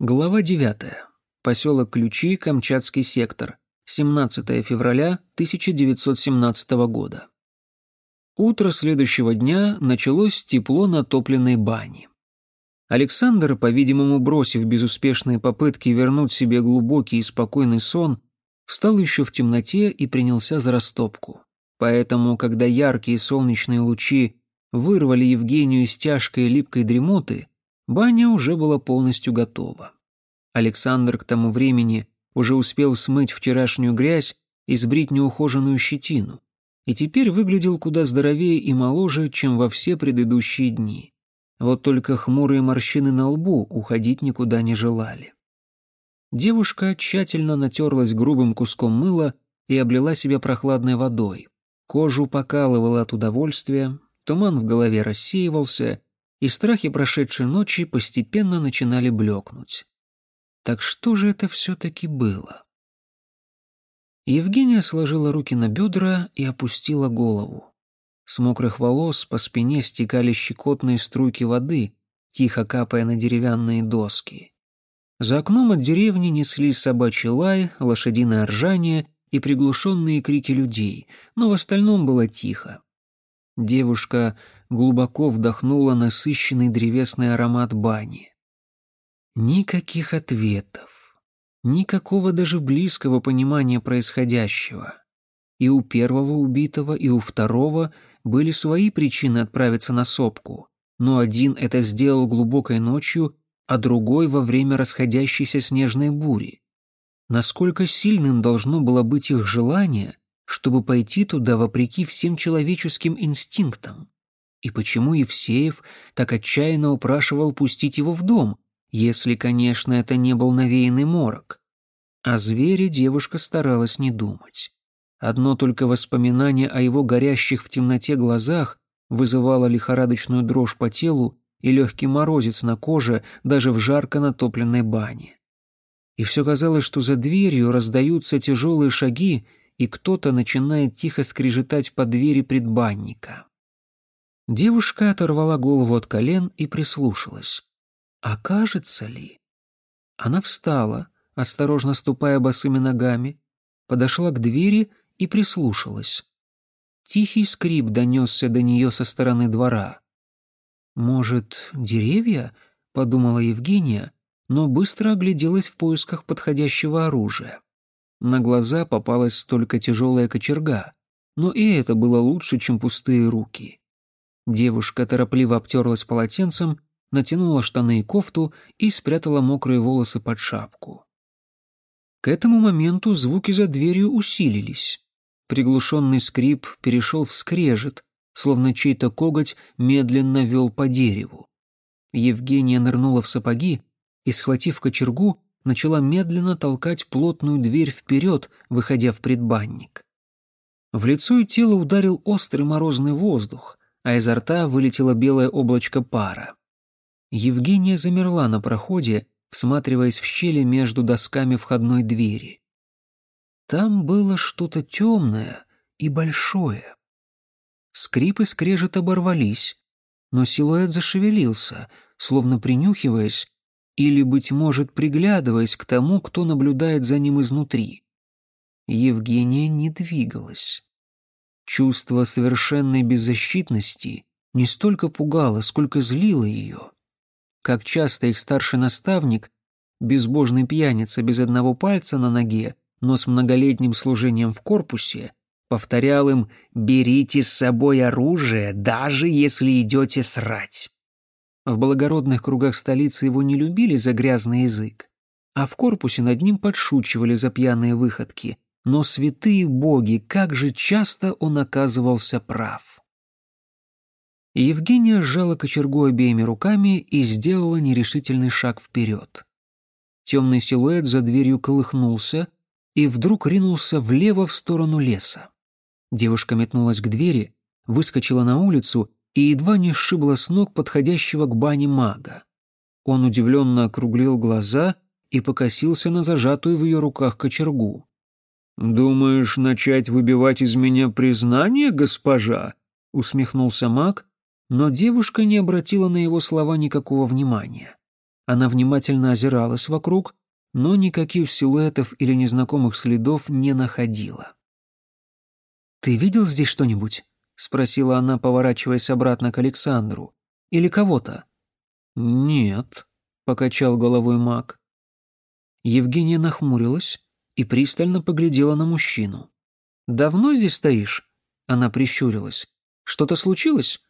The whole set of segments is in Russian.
Глава 9. Поселок Ключи, Камчатский сектор. 17 февраля 1917 года. Утро следующего дня началось тепло натопленной бани. Александр, по-видимому, бросив безуспешные попытки вернуть себе глубокий и спокойный сон, встал еще в темноте и принялся за растопку. Поэтому, когда яркие солнечные лучи вырвали Евгению из тяжкой липкой дремоты, Баня уже была полностью готова. Александр к тому времени уже успел смыть вчерашнюю грязь и сбрить неухоженную щетину, и теперь выглядел куда здоровее и моложе, чем во все предыдущие дни. Вот только хмурые морщины на лбу уходить никуда не желали. Девушка тщательно натерлась грубым куском мыла и облила себя прохладной водой. Кожу покалывала от удовольствия, туман в голове рассеивался, и страхи прошедшей ночи постепенно начинали блекнуть. Так что же это все-таки было? Евгения сложила руки на бедра и опустила голову. С мокрых волос по спине стекали щекотные струйки воды, тихо капая на деревянные доски. За окном от деревни неслись собачий лай, лошадиное ржание и приглушенные крики людей, но в остальном было тихо. Девушка глубоко вдохнула насыщенный древесный аромат бани. Никаких ответов, никакого даже близкого понимания происходящего. И у первого убитого, и у второго были свои причины отправиться на сопку, но один это сделал глубокой ночью, а другой во время расходящейся снежной бури. Насколько сильным должно было быть их желание, чтобы пойти туда вопреки всем человеческим инстинктам? И почему Евсеев так отчаянно упрашивал пустить его в дом, если, конечно, это не был навеянный морок? О звере девушка старалась не думать. Одно только воспоминание о его горящих в темноте глазах вызывало лихорадочную дрожь по телу и легкий морозец на коже даже в жарко натопленной бане. И все казалось, что за дверью раздаются тяжелые шаги, и кто-то начинает тихо скрежетать по двери предбанника. Девушка оторвала голову от колен и прислушалась. Окажется ли? Она встала, осторожно ступая босыми ногами, подошла к двери и прислушалась. Тихий скрип донесся до нее со стороны двора. «Может, деревья?» — подумала Евгения, но быстро огляделась в поисках подходящего оружия. На глаза попалась только тяжелая кочерга, но и это было лучше, чем пустые руки. Девушка торопливо обтерлась полотенцем, натянула штаны и кофту и спрятала мокрые волосы под шапку. К этому моменту звуки за дверью усилились. Приглушенный скрип перешел в скрежет, словно чей-то коготь медленно вел по дереву. Евгения нырнула в сапоги и, схватив кочергу, начала медленно толкать плотную дверь вперед, выходя в предбанник. В лицо и тело ударил острый морозный воздух а изо рта вылетело белое облачко пара. Евгения замерла на проходе, всматриваясь в щели между досками входной двери. Там было что-то темное и большое. Скрип и скрежет оборвались, но силуэт зашевелился, словно принюхиваясь или, быть может, приглядываясь к тому, кто наблюдает за ним изнутри. Евгения не двигалась. Чувство совершенной беззащитности не столько пугало, сколько злило ее. Как часто их старший наставник, безбожный пьяница без одного пальца на ноге, но с многолетним служением в корпусе, повторял им «берите с собой оружие, даже если идете срать». В благородных кругах столицы его не любили за грязный язык, а в корпусе над ним подшучивали за пьяные выходки – но святые боги, как же часто он оказывался прав. Евгения сжала кочергу обеими руками и сделала нерешительный шаг вперед. Темный силуэт за дверью колыхнулся и вдруг ринулся влево в сторону леса. Девушка метнулась к двери, выскочила на улицу и едва не сшибла с ног подходящего к бане мага. Он удивленно округлил глаза и покосился на зажатую в ее руках кочергу. «Думаешь, начать выбивать из меня признание, госпожа?» — усмехнулся маг, но девушка не обратила на его слова никакого внимания. Она внимательно озиралась вокруг, но никаких силуэтов или незнакомых следов не находила. «Ты видел здесь что-нибудь?» — спросила она, поворачиваясь обратно к Александру. «Или кого-то?» «Нет», — покачал головой маг. Евгения нахмурилась и пристально поглядела на мужчину. «Давно здесь стоишь?» Она прищурилась. «Что-то случилось?»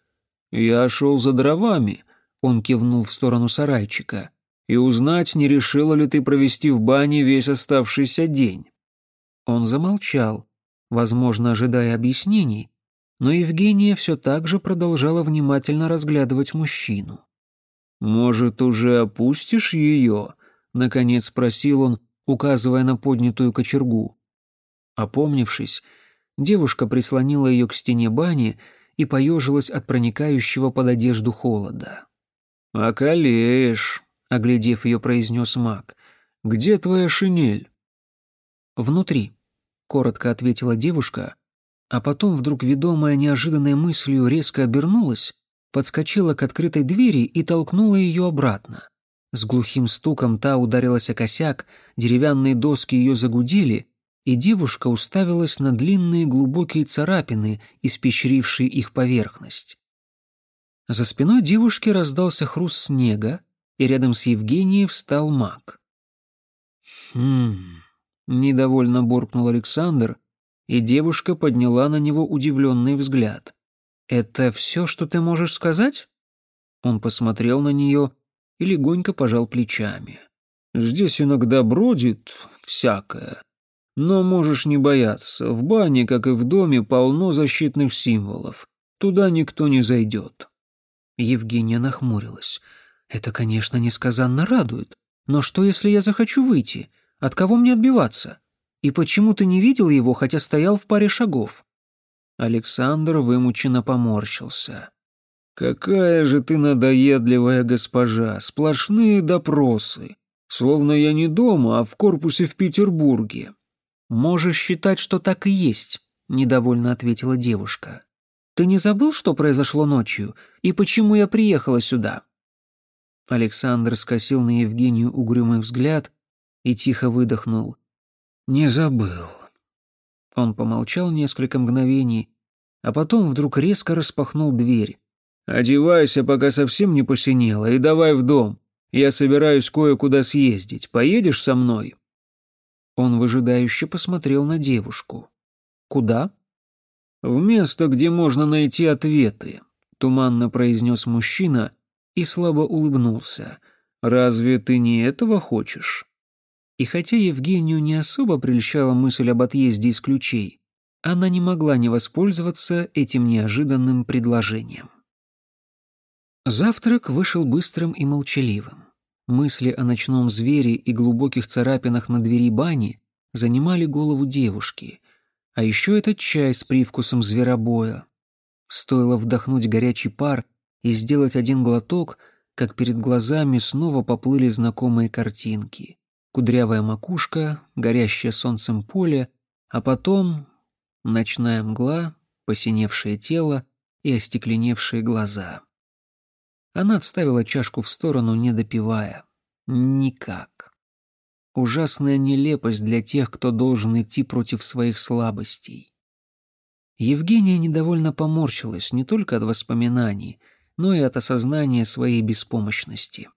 «Я шел за дровами», — он кивнул в сторону сарайчика, «и узнать, не решила ли ты провести в бане весь оставшийся день». Он замолчал, возможно, ожидая объяснений, но Евгения все так же продолжала внимательно разглядывать мужчину. «Может, уже опустишь ее?» — наконец спросил он, указывая на поднятую кочергу. Опомнившись, девушка прислонила ее к стене бани и поежилась от проникающего под одежду холода. «Околеешь», — оглядев ее, произнес маг. «Где твоя шинель?» «Внутри», — коротко ответила девушка, а потом, вдруг ведомая неожиданной мыслью, резко обернулась, подскочила к открытой двери и толкнула ее обратно. С глухим стуком та ударилась о косяк, деревянные доски ее загудели, и девушка уставилась на длинные глубокие царапины, испещрившие их поверхность. За спиной девушки раздался хруст снега, и рядом с Евгенией встал маг. «Хм...» — недовольно буркнул Александр, и девушка подняла на него удивленный взгляд. «Это все, что ты можешь сказать?» Он посмотрел на нее и легонько пожал плечами. «Здесь иногда бродит всякое. Но можешь не бояться, в бане, как и в доме, полно защитных символов. Туда никто не зайдет». Евгения нахмурилась. «Это, конечно, несказанно радует. Но что, если я захочу выйти? От кого мне отбиваться? И почему ты не видел его, хотя стоял в паре шагов?» Александр вымученно поморщился. «Какая же ты надоедливая госпожа, сплошные допросы. Словно я не дома, а в корпусе в Петербурге». «Можешь считать, что так и есть», — недовольно ответила девушка. «Ты не забыл, что произошло ночью, и почему я приехала сюда?» Александр скосил на Евгению угрюмый взгляд и тихо выдохнул. «Не забыл». Он помолчал несколько мгновений, а потом вдруг резко распахнул дверь. «Одевайся, пока совсем не посинело, и давай в дом. Я собираюсь кое-куда съездить. Поедешь со мной?» Он выжидающе посмотрел на девушку. «Куда?» «В место, где можно найти ответы», — туманно произнес мужчина и слабо улыбнулся. «Разве ты не этого хочешь?» И хотя Евгению не особо прельщала мысль об отъезде из ключей, она не могла не воспользоваться этим неожиданным предложением. Завтрак вышел быстрым и молчаливым. Мысли о ночном звере и глубоких царапинах на двери бани занимали голову девушки, а еще этот чай с привкусом зверобоя. Стоило вдохнуть горячий пар и сделать один глоток, как перед глазами снова поплыли знакомые картинки. Кудрявая макушка, горящее солнцем поле, а потом ночная мгла, посиневшее тело и остекленевшие глаза. Она отставила чашку в сторону, не допивая. Никак. Ужасная нелепость для тех, кто должен идти против своих слабостей. Евгения недовольно поморщилась не только от воспоминаний, но и от осознания своей беспомощности.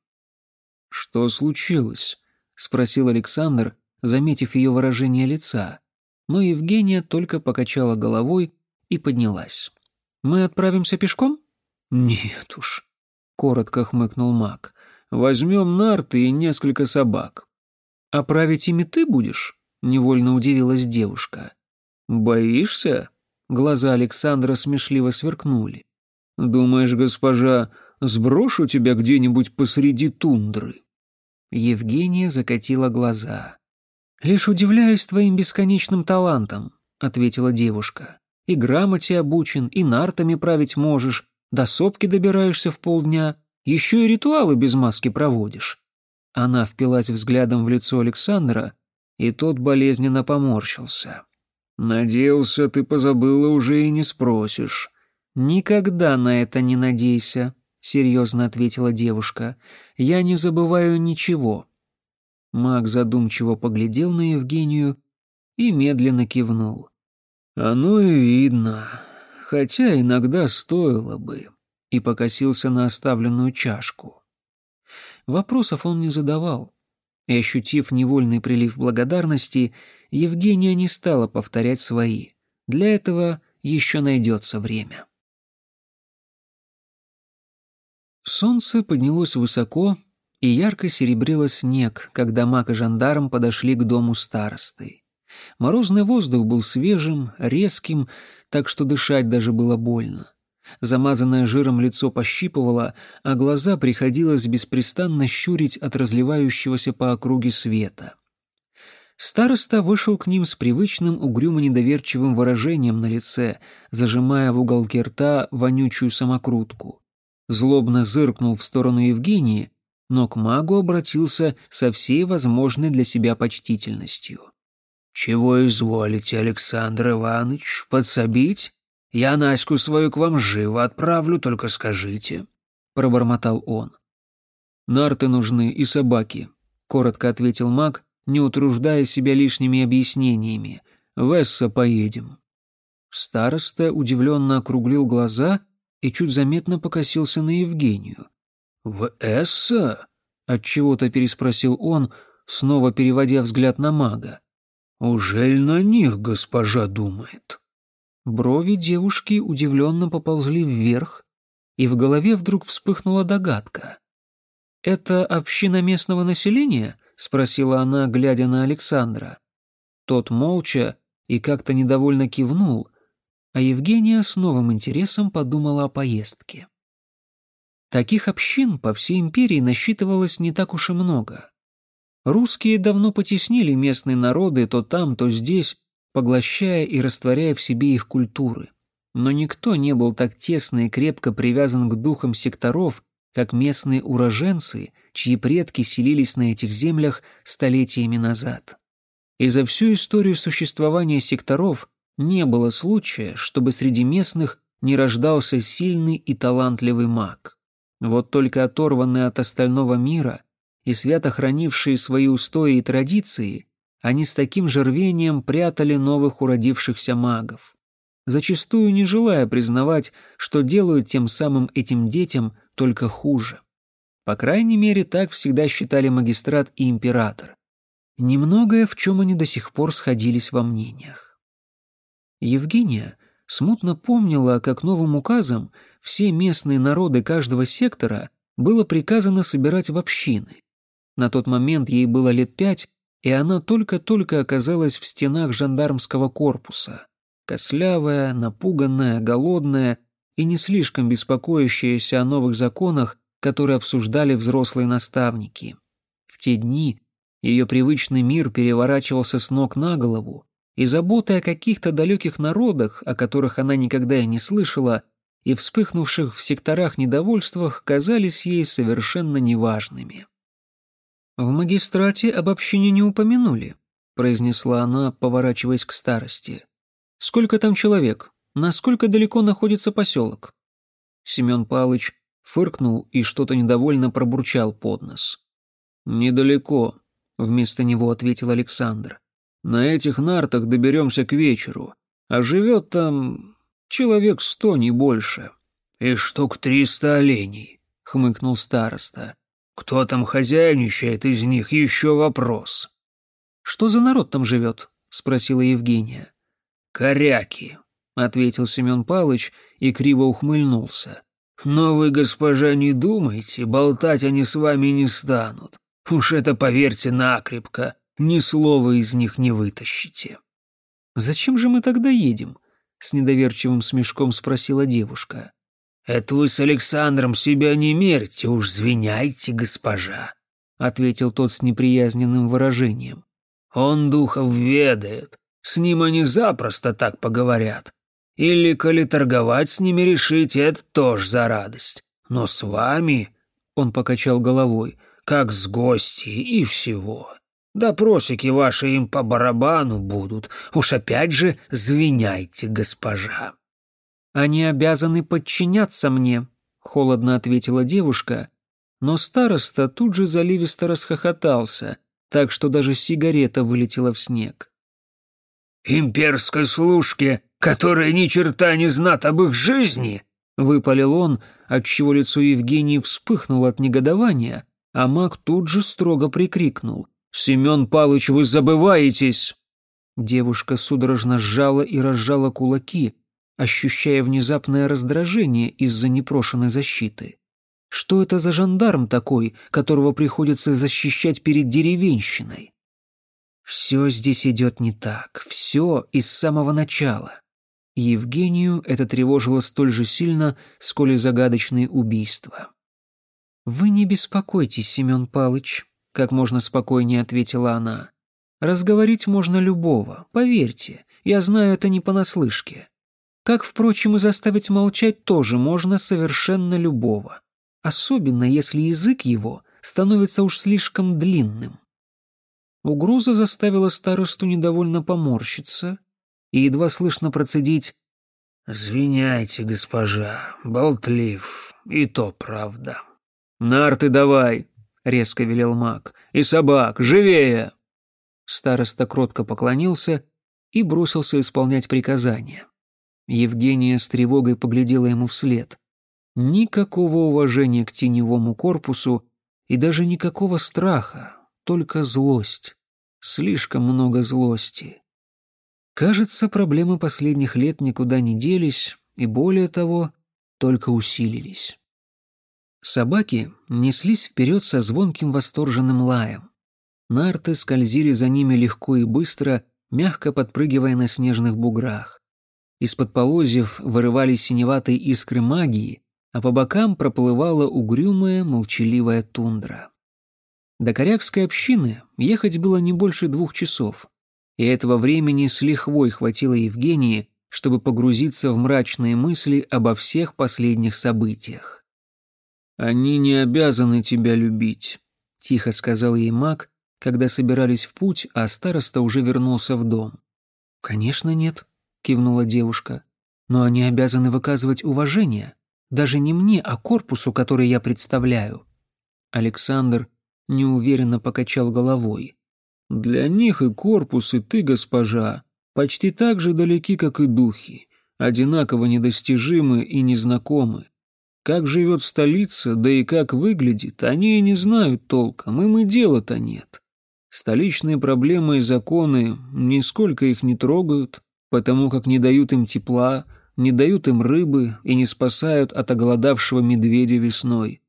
«Что случилось?» — спросил Александр, заметив ее выражение лица. Но Евгения только покачала головой и поднялась. «Мы отправимся пешком?» «Нет уж», коротко хмыкнул маг. Возьмем нарты и несколько собак. А править ими ты будешь? Невольно удивилась девушка. Боишься? Глаза Александра смешливо сверкнули. Думаешь, госпожа, сброшу тебя где-нибудь посреди тундры? Евгения закатила глаза. Лишь удивляюсь твоим бесконечным талантам, ответила девушка. И грамоте обучен, и нартами править можешь, до сопки добираешься в полдня, еще и ритуалы без маски проводишь». Она впилась взглядом в лицо Александра, и тот болезненно поморщился. «Надеялся, ты позабыла уже и не спросишь». «Никогда на это не надейся», — серьезно ответила девушка. Я не забываю ничего. Маг задумчиво поглядел на Евгению и медленно кивнул. Оно и видно, хотя иногда стоило бы, и покосился на оставленную чашку. Вопросов он не задавал, и, ощутив невольный прилив благодарности, Евгения не стала повторять свои. Для этого еще найдется время. Солнце поднялось высоко и ярко серебрило снег, когда маг и жандарм подошли к дому старосты. Морозный воздух был свежим, резким, так что дышать даже было больно. Замазанное жиром лицо пощипывало, а глаза приходилось беспрестанно щурить от разливающегося по округе света. Староста вышел к ним с привычным угрюмо-недоверчивым выражением на лице, зажимая в уголке рта вонючую самокрутку. Злобно зыркнул в сторону Евгении, но к магу обратился со всей возможной для себя почтительностью. «Чего изволите, Александр Иванович, подсобить? Я Наську свою к вам живо отправлю, только скажите», — пробормотал он. «Нарты нужны и собаки», — коротко ответил маг, не утруждая себя лишними объяснениями. «В Эсса поедем». Староста удивленно округлил глаза и чуть заметно покосился на Евгению. «В Эсса?» — отчего-то переспросил он, снова переводя взгляд на мага. «Ужель на них госпожа думает?» Брови девушки удивленно поползли вверх, и в голове вдруг вспыхнула догадка. «Это община местного населения?» — спросила она, глядя на Александра. Тот молча и как-то недовольно кивнул, а Евгения с новым интересом подумала о поездке. Таких общин по всей империи насчитывалось не так уж и много. Русские давно потеснили местные народы то там, то здесь, поглощая и растворяя в себе их культуры. Но никто не был так тесно и крепко привязан к духам секторов, как местные уроженцы, чьи предки селились на этих землях столетиями назад. И за всю историю существования секторов не было случая, чтобы среди местных не рождался сильный и талантливый маг. Вот только оторванный от остального мира, и свято хранившие свои устои и традиции, они с таким же рвением прятали новых уродившихся магов, зачастую не желая признавать, что делают тем самым этим детям только хуже. По крайней мере, так всегда считали магистрат и император. Немногое, в чем они до сих пор сходились во мнениях. Евгения смутно помнила, как новым указом все местные народы каждого сектора было приказано собирать в общины, на тот момент ей было лет пять, и она только-только оказалась в стенах жандармского корпуса. Кослявая, напуганная, голодная и не слишком беспокоящаяся о новых законах, которые обсуждали взрослые наставники. В те дни ее привычный мир переворачивался с ног на голову, и заботы о каких-то далеких народах, о которых она никогда и не слышала, и вспыхнувших в секторах недовольствах казались ей совершенно неважными. «В магистрате об общине не упомянули», — произнесла она, поворачиваясь к старости. «Сколько там человек? Насколько далеко находится поселок?» Семен Палыч фыркнул и что-то недовольно пробурчал под нос. «Недалеко», — вместо него ответил Александр. «На этих нартах доберемся к вечеру, а живет там человек сто, не больше». «И штук триста оленей», — хмыкнул староста. Кто там хозяйничает из них, еще вопрос. «Что за народ там живет?» — спросила Евгения. «Коряки», — ответил Семен Палыч и криво ухмыльнулся. «Но вы, госпожа, не думайте, болтать они с вами не станут. Уж это, поверьте, накрепко, ни слова из них не вытащите». «Зачем же мы тогда едем?» — с недоверчивым смешком спросила девушка. «Это вы с Александром себя не мерьте, уж звеняйте, госпожа», — ответил тот с неприязненным выражением. «Он духов ведает, с ним они запросто так поговорят. Или, коли торговать с ними решите, это тоже за радость. Но с вами...» — он покачал головой, — «как с гостей и всего. Допросики ваши им по барабану будут, уж опять же звеняйте, госпожа». Они обязаны подчиняться мне», холодно ответила девушка, но староста тут же заливисто расхохотался, так что даже сигарета вылетела в снег. «Имперской служке, которая ни черта не знат об их жизни!» — выпалил он, отчего лицо Евгении вспыхнуло от негодования, а маг тут же строго прикрикнул. «Семен Палыч, вы забываетесь!» Девушка судорожно сжала и разжала кулаки, ощущая внезапное раздражение из-за непрошенной защиты. Что это за жандарм такой, которого приходится защищать перед деревенщиной? Все здесь идет не так, все из самого начала. Евгению это тревожило столь же сильно, сколь и загадочные убийства. «Вы не беспокойтесь, Семен Палыч», — как можно спокойнее ответила она. «Разговорить можно любого, поверьте, я знаю это не понаслышке. Как, впрочем, и заставить молчать тоже можно совершенно любого, особенно если язык его становится уж слишком длинным». Угроза заставила старосту недовольно поморщиться и едва слышно процедить «Извиняйте, госпожа, болтлив, и то правда». «Нарты давай!» — резко велел маг. «И собак, живее!» Староста кротко поклонился и бросился исполнять приказания. Евгения с тревогой поглядела ему вслед. Никакого уважения к теневому корпусу и даже никакого страха, только злость. Слишком много злости. Кажется, проблемы последних лет никуда не делись и, более того, только усилились. Собаки неслись вперед со звонким восторженным лаем. Нарты скользили за ними легко и быстро, мягко подпрыгивая на снежных буграх. Из-под полозьев вырывались синеватые искры магии, а по бокам проплывала угрюмая, молчаливая тундра. До корякской общины ехать было не больше двух часов, и этого времени с лихвой хватило Евгении, чтобы погрузиться в мрачные мысли обо всех последних событиях. «Они не обязаны тебя любить», — тихо сказал ей маг, когда собирались в путь, а староста уже вернулся в дом. «Конечно нет», — кивнула девушка. «Но они обязаны выказывать уважение, даже не мне, а корпусу, который я представляю». Александр неуверенно покачал головой. «Для них и корпус, и ты, госпожа, почти так же далеки, как и духи, одинаково недостижимы и незнакомы. Как живет столица, да и как выглядит, они и не знают толком, им и дела-то нет. Столичные проблемы и законы нисколько их не трогают, потому как не дают им тепла, не дают им рыбы и не спасают от оголодавшего медведя весной.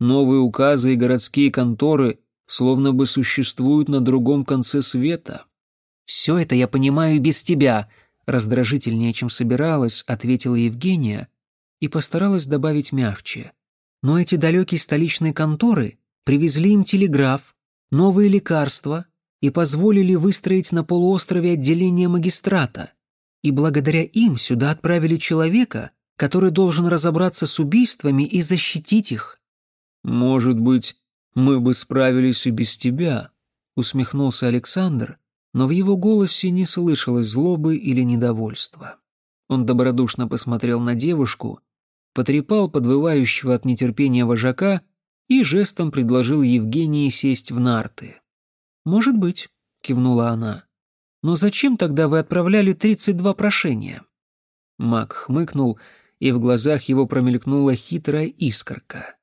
Новые указы и городские конторы словно бы существуют на другом конце света. «Все это я понимаю без тебя», — раздражительнее, чем собиралась, ответила Евгения, и постаралась добавить мягче. Но эти далекие столичные конторы привезли им телеграф, новые лекарства и позволили выстроить на полуострове отделение магистрата. И благодаря им сюда отправили человека, который должен разобраться с убийствами и защитить их. «Может быть, мы бы справились и без тебя», — усмехнулся Александр, но в его голосе не слышалось злобы или недовольства. Он добродушно посмотрел на девушку потрепал подвывающего от нетерпения вожака и жестом предложил Евгении сесть в нарты. «Может быть», — кивнула она. «Но зачем тогда вы отправляли 32 прошения?» Мак хмыкнул, и в глазах его промелькнула хитрая искорка.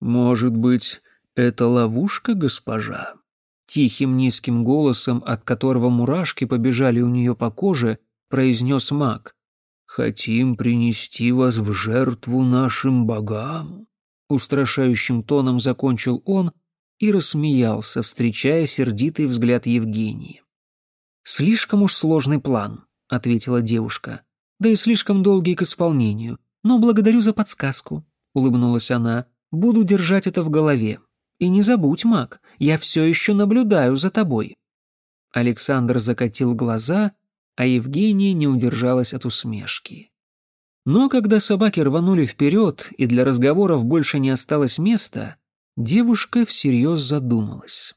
«Может быть, это ловушка, госпожа?» Тихим низким голосом, от которого мурашки побежали у нее по коже, произнес маг. «Хотим принести вас в жертву нашим богам», — устрашающим тоном закончил он и рассмеялся, встречая сердитый взгляд Евгении. «Слишком уж сложный план», — ответила девушка, «да и слишком долгий к исполнению, но благодарю за подсказку», — улыбнулась она, «буду держать это в голове. И не забудь, маг, я все еще наблюдаю за тобой». Александр закатил глаза а Евгения не удержалась от усмешки. Но когда собаки рванули вперед, и для разговоров больше не осталось места, девушка всерьез задумалась.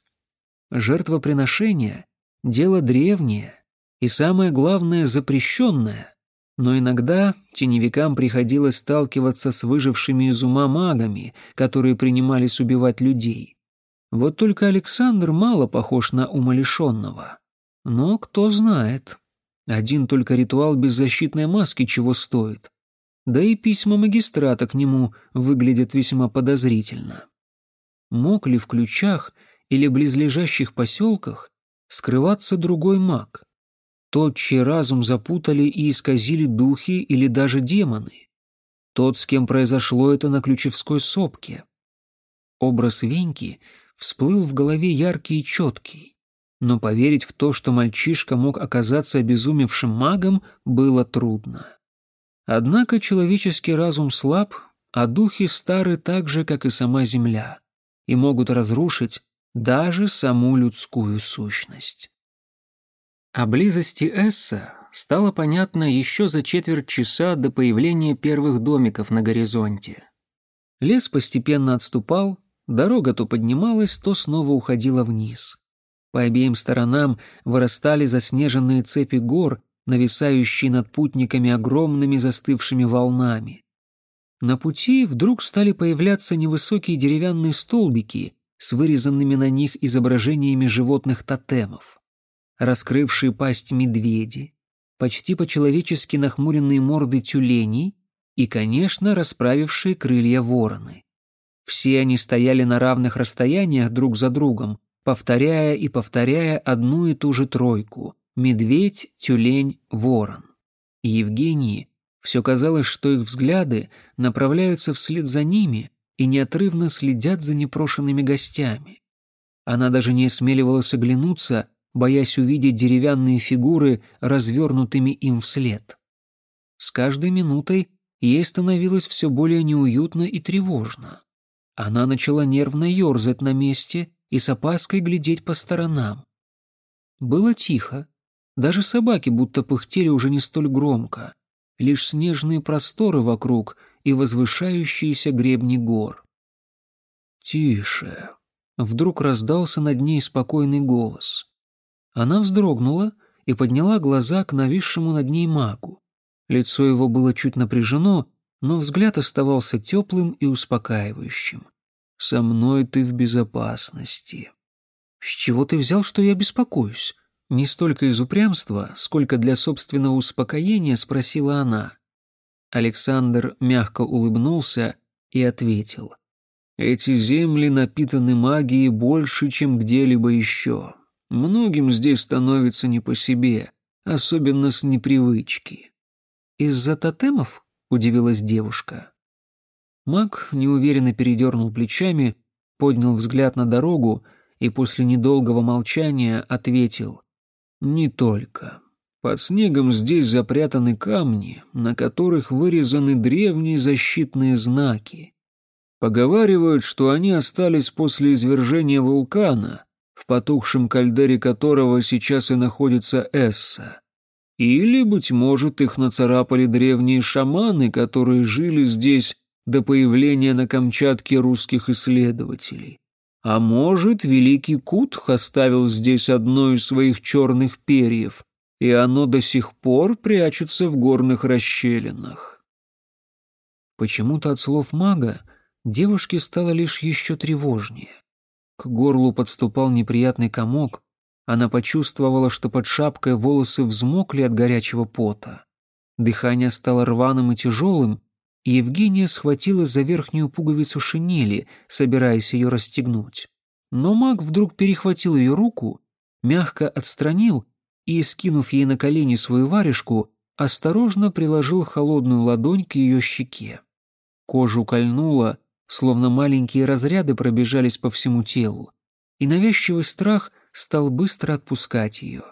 Жертвоприношение — дело древнее и, самое главное, запрещенное. Но иногда теневикам приходилось сталкиваться с выжившими из ума магами, которые принимались убивать людей. Вот только Александр мало похож на умалишенного. Но кто знает. Один только ритуал беззащитной маски чего стоит. Да и письма магистрата к нему выглядят весьма подозрительно. Мог ли в ключах или близлежащих поселках скрываться другой маг? Тот, чей разум запутали и исказили духи или даже демоны. Тот, с кем произошло это на Ключевской сопке. Образ Веньки всплыл в голове яркий и четкий, но поверить в то, что мальчишка мог оказаться обезумевшим магом, было трудно. Однако человеческий разум слаб, а духи стары так же, как и сама Земля, и могут разрушить даже саму людскую сущность. О близости Эсса стало понятно еще за четверть часа до появления первых домиков на горизонте. Лес постепенно отступал, дорога то поднималась, то снова уходила вниз. По обеим сторонам вырастали заснеженные цепи гор, нависающие над путниками огромными застывшими волнами. На пути вдруг стали появляться невысокие деревянные столбики с вырезанными на них изображениями животных тотемов раскрывшие пасть медведи, почти по-человечески нахмуренные морды тюленей и, конечно, расправившие крылья вороны. Все они стояли на равных расстояниях друг за другом, повторяя и повторяя одну и ту же тройку — медведь, тюлень, ворон. И Евгении все казалось, что их взгляды направляются вслед за ними и неотрывно следят за непрошенными гостями. Она даже не осмеливалась оглянуться, боясь увидеть деревянные фигуры, развернутыми им вслед. С каждой минутой ей становилось все более неуютно и тревожно. Она начала нервно ерзать на месте и с опаской глядеть по сторонам. Было тихо, даже собаки будто пыхтели уже не столь громко, лишь снежные просторы вокруг и возвышающиеся гребни гор. «Тише!» — вдруг раздался над ней спокойный голос. Она вздрогнула и подняла глаза к нависшему над ней магу. Лицо его было чуть напряжено, но взгляд оставался теплым и успокаивающим. «Со мной ты в безопасности». «С чего ты взял, что я беспокоюсь?» Не столько из упрямства, сколько для собственного успокоения спросила она. Александр мягко улыбнулся и ответил. «Эти земли напитаны магией больше, чем где-либо еще. Многим здесь становится не по себе, особенно с непривычки. «Из-за тотемов?» — удивилась девушка. Маг неуверенно передернул плечами, поднял взгляд на дорогу и после недолгого молчания ответил «Не только. Под снегом здесь запрятаны камни, на которых вырезаны древние защитные знаки. Поговаривают, что они остались после извержения вулкана, в потухшем кальдере которого сейчас и находится Эсса. Или, быть может, их нацарапали древние шаманы, которые жили здесь до появления на Камчатке русских исследователей. А может, великий Кутх оставил здесь одно из своих черных перьев, и оно до сих пор прячется в горных расщелинах. Почему-то от слов мага девушке стало лишь еще тревожнее. К горлу подступал неприятный комок. Она почувствовала, что под шапкой волосы взмокли от горячего пота. Дыхание стало рваным и тяжелым, и Евгения схватилась за верхнюю пуговицу шинели, собираясь ее расстегнуть. Но маг вдруг перехватил ее руку, мягко отстранил и, скинув ей на колени свою варежку, осторожно приложил холодную ладонь к ее щеке. Кожу кольнуло, словно маленькие разряды пробежались по всему телу, и навязчивый страх стал быстро отпускать ее.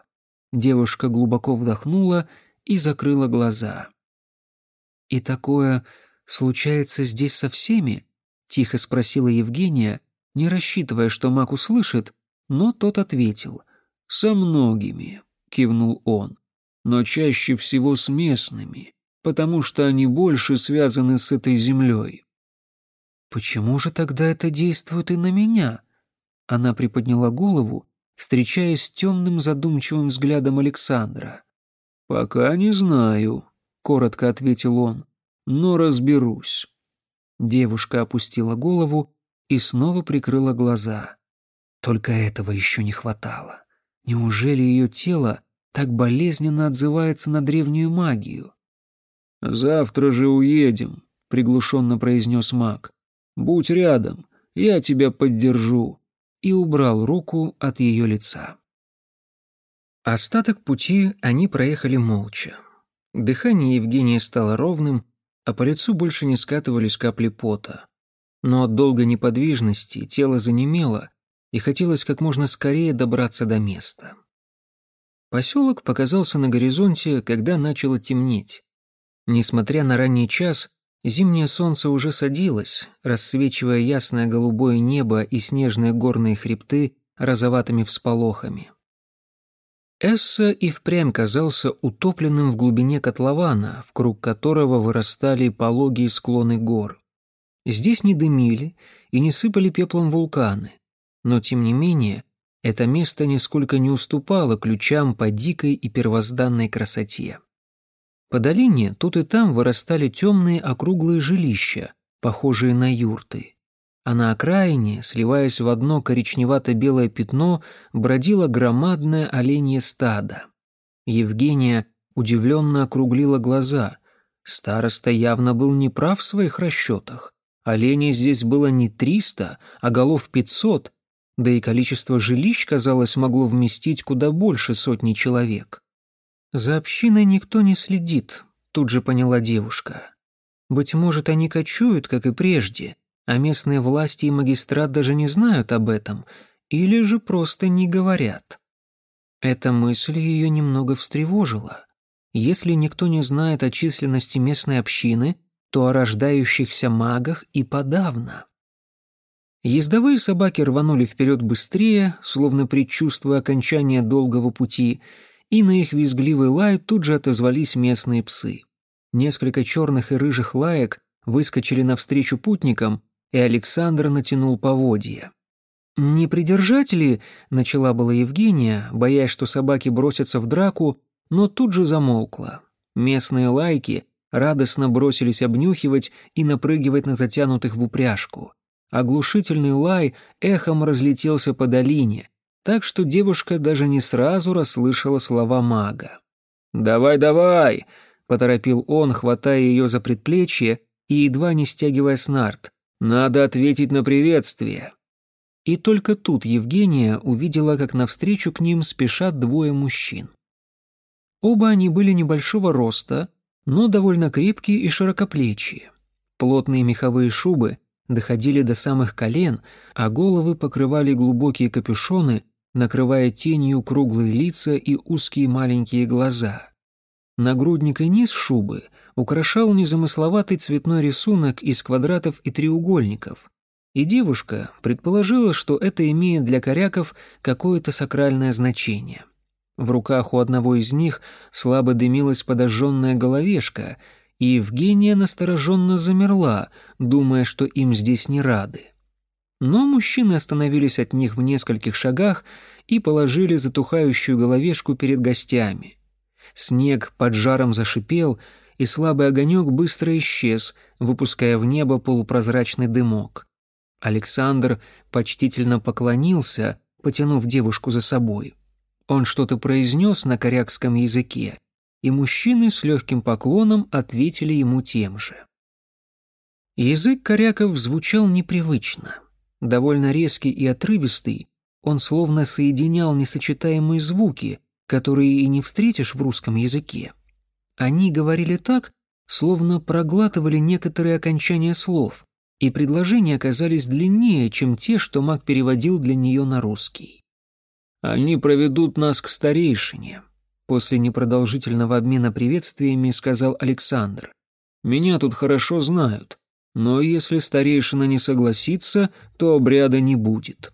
Девушка глубоко вдохнула и закрыла глаза. «И такое случается здесь со всеми?» — тихо спросила Евгения, не рассчитывая, что маг услышит, но тот ответил. «Со многими», — кивнул он, — «но чаще всего с местными, потому что они больше связаны с этой землей. «Почему же тогда это действует и на меня?» Она приподняла голову, встречаясь с темным задумчивым взглядом Александра. «Пока не знаю», — коротко ответил он, но разберусь. Девушка опустила голову и снова прикрыла глаза. Только этого еще не хватало. Неужели ее тело так болезненно отзывается на древнюю магию? «Завтра же уедем», — приглушенно произнес маг. «Будь рядом, я тебя поддержу», и убрал руку от ее лица. Остаток пути они проехали молча. Дыхание Евгения стало ровным, а по лицу больше не скатывались капли пота. Но от долгой неподвижности тело занемело, и хотелось как можно скорее добраться до места. Поселок показался на горизонте, когда начало темнеть. Несмотря на ранний час, зимнее солнце уже садилось, рассвечивая ясное голубое небо и снежные горные хребты розоватыми всполохами. Эсса и впрямь казался утопленным в глубине котлована, в круг которого вырастали пологие склоны гор. Здесь не дымили и не сыпали пеплом вулканы, но тем не менее это место нисколько не уступало ключам по дикой и первозданной красоте. По долине тут и там вырастали темные округлые жилища, похожие на юрты а на окраине, сливаясь в одно коричневато-белое пятно, бродило громадное оленье стадо. Евгения удивленно округлила глаза. Староста явно был неправ в своих расчетах. Оленей здесь было не триста, а голов пятьсот, да и количество жилищ, казалось, могло вместить куда больше сотни человек. «За общиной никто не следит», — тут же поняла девушка. «Быть может, они кочуют, как и прежде, а местные власти и магистрат даже не знают об этом, или же просто не говорят. Эта мысль ее немного встревожила. Если никто не знает о численности местной общины, то о рождающихся магах и подавно. Ездовые собаки рванули вперед быстрее, словно предчувствуя окончание долгого пути, и на их визгливый лай тут же отозвались местные псы. Несколько черных и рыжих лаек выскочили навстречу путникам и Александр натянул поводья. «Не придержать ли?» — начала была Евгения, боясь, что собаки бросятся в драку, но тут же замолкла. Местные лайки радостно бросились обнюхивать и напрыгивать на затянутых в упряжку. Оглушительный лай эхом разлетелся по долине, так что девушка даже не сразу расслышала слова мага. «Давай, давай!» — поторопил он, хватая ее за предплечье и едва не стягивая с нарт. Надо ответить на приветствие. И только тут Евгения увидела, как навстречу к ним спешат двое мужчин. Оба они были небольшого роста, но довольно крепкие и широкоплечие. Плотные меховые шубы доходили до самых колен, а головы покрывали глубокие капюшоны, накрывая тенью круглые лица и узкие маленькие глаза. Нагрудник и низ шубы украшал незамысловатый цветной рисунок из квадратов и треугольников, и девушка предположила, что это имеет для коряков какое-то сакральное значение. В руках у одного из них слабо дымилась подожженная головешка, и Евгения настороженно замерла, думая, что им здесь не рады. Но мужчины остановились от них в нескольких шагах и положили затухающую головешку перед гостями. Снег под жаром зашипел, и слабый огонек быстро исчез, выпуская в небо полупрозрачный дымок. Александр почтительно поклонился, потянув девушку за собой. Он что-то произнес на корякском языке, и мужчины с легким поклоном ответили ему тем же. Язык коряков звучал непривычно. Довольно резкий и отрывистый, он словно соединял несочетаемые звуки, которые и не встретишь в русском языке. Они говорили так, словно проглатывали некоторые окончания слов, и предложения оказались длиннее, чем те, что маг переводил для нее на русский. «Они проведут нас к старейшине», — после непродолжительного обмена приветствиями сказал Александр. «Меня тут хорошо знают, но если старейшина не согласится, то обряда не будет».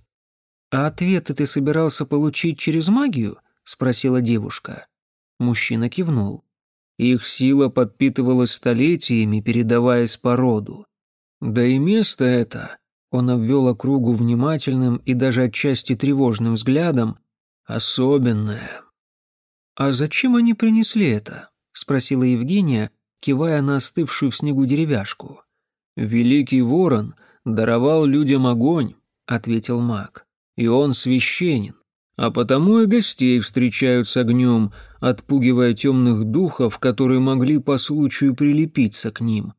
«А ответы ты собирался получить через магию?» — спросила девушка. Мужчина кивнул. Их сила подпитывалась столетиями, передаваясь по роду. Да и место это, он обвел округу внимательным и даже отчасти тревожным взглядом, особенное. «А зачем они принесли это?» — спросила Евгения, кивая на остывшую в снегу деревяшку. «Великий ворон даровал людям огонь», — ответил маг, — «и он священен, а потому и гостей встречают с огнем, отпугивая темных духов, которые могли по случаю прилепиться к ним,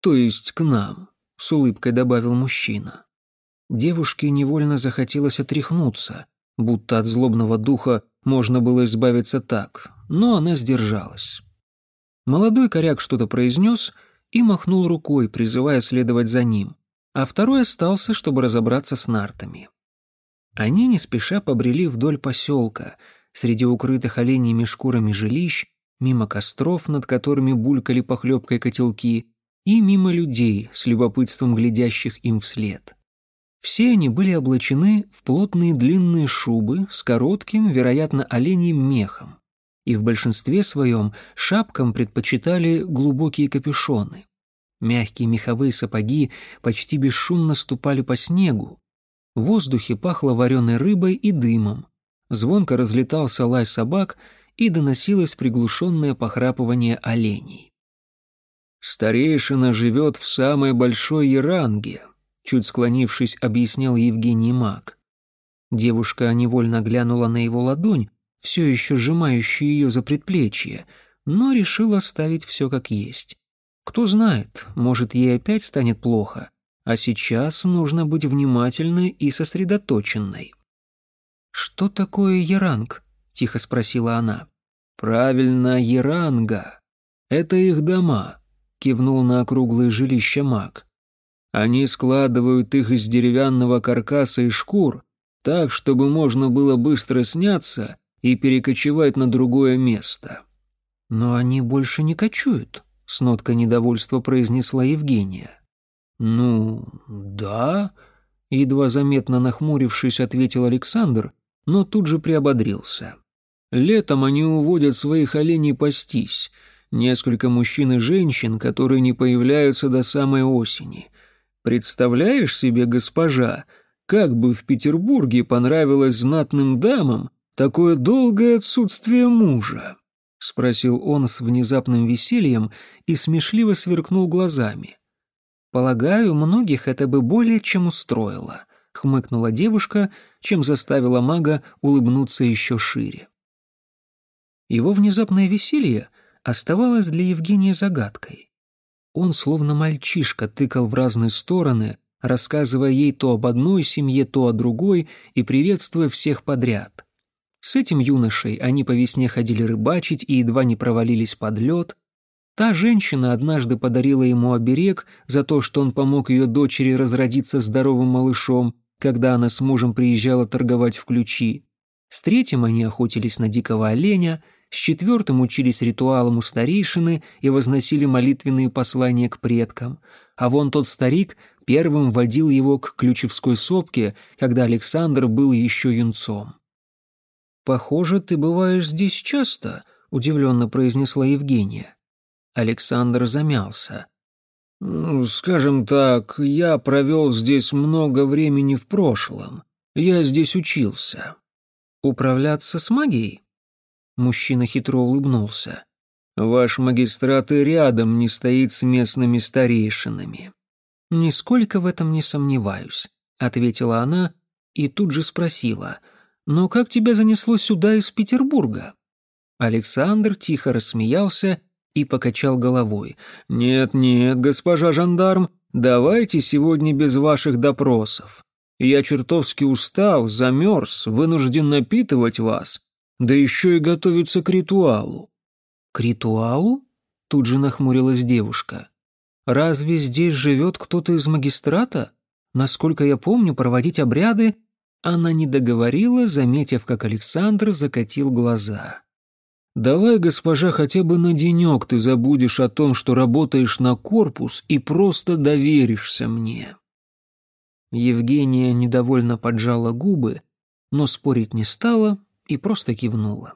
то есть к нам», — с улыбкой добавил мужчина. Девушке невольно захотелось отряхнуться, будто от злобного духа можно было избавиться так, но она сдержалась. Молодой коряк что-то произнес и махнул рукой, призывая следовать за ним, а второй остался, чтобы разобраться с нартами. Они не спеша побрели вдоль поселка, среди укрытых оленями шкурами жилищ, мимо костров, над которыми булькали похлебкой котелки, и мимо людей, с любопытством глядящих им вслед. Все они были облачены в плотные длинные шубы с коротким, вероятно, оленьим мехом, и в большинстве своем шапкам предпочитали глубокие капюшоны. Мягкие меховые сапоги почти бесшумно ступали по снегу. В воздухе пахло вареной рыбой и дымом. Звонко разлетался лай собак и доносилось приглушенное похрапывание оленей. «Старейшина живет в самой большой Яранге», чуть склонившись, объяснял Евгений Мак. Девушка невольно глянула на его ладонь, все еще сжимающую ее за предплечье, но решила оставить все как есть. Кто знает, может, ей опять станет плохо, а сейчас нужно быть внимательной и сосредоточенной. «Что такое Яранг?» — тихо спросила она. «Правильно, Яранга. Это их дома», — кивнул на округлые жилища маг. Они складывают их из деревянного каркаса и шкур, так, чтобы можно было быстро сняться и перекочевать на другое место. Но они больше не кочуют, с ноткой недовольства произнесла Евгения. Ну, да, едва заметно нахмурившись, ответил Александр, но тут же приободрился. Летом они уводят своих оленей пастись. Несколько мужчин и женщин, которые не появляются до самой осени. Представляешь себе, госпожа, как бы в Петербурге понравилось знатным дамам такое долгое отсутствие мужа?» — спросил он с внезапным весельем и смешливо сверкнул глазами. «Полагаю, многих это бы более чем устроило», — хмыкнула девушка, чем заставила мага улыбнуться еще шире. Его внезапное веселье оставалось для Евгения загадкой. Он, словно мальчишка, тыкал в разные стороны, рассказывая ей то об одной семье, то о другой и приветствуя всех подряд. С этим юношей они по весне ходили рыбачить и едва не провалились под лед. Та женщина однажды подарила ему оберег за то, что он помог ее дочери разродиться здоровым малышом, когда она с мужем приезжала торговать в ключи. С третьим они охотились на дикого оленя — с четвертым учились ритуалам у старейшины и возносили молитвенные послания к предкам, а вон тот старик первым водил его к Ключевской сопке, когда Александр был еще юнцом. «Похоже, ты бываешь здесь часто», — удивленно произнесла Евгения. Александр замялся. «Ну, «Скажем так, я провел здесь много времени в прошлом. Я здесь учился». «Управляться с магией?» Мужчина хитро улыбнулся. «Ваш магистрат и рядом не стоит с местными старейшинами». «Нисколько в этом не сомневаюсь», — ответила она и тут же спросила. «Но как тебя занесло сюда из Петербурга?» Александр тихо рассмеялся и покачал головой. «Нет-нет, госпожа жандарм, давайте сегодня без ваших допросов. Я чертовски устал, замерз, вынужден напитывать вас да еще и готовится к ритуалу». «К ритуалу?» — тут же нахмурилась девушка. «Разве здесь живет кто-то из магистрата? Насколько я помню, проводить обряды...» Она не договорила, заметив, как Александр закатил глаза. «Давай, госпожа, хотя бы на денек ты забудешь о том, что работаешь на корпус и просто доверишься мне». Евгения недовольно поджала губы, но спорить не стала, и просто кивнула.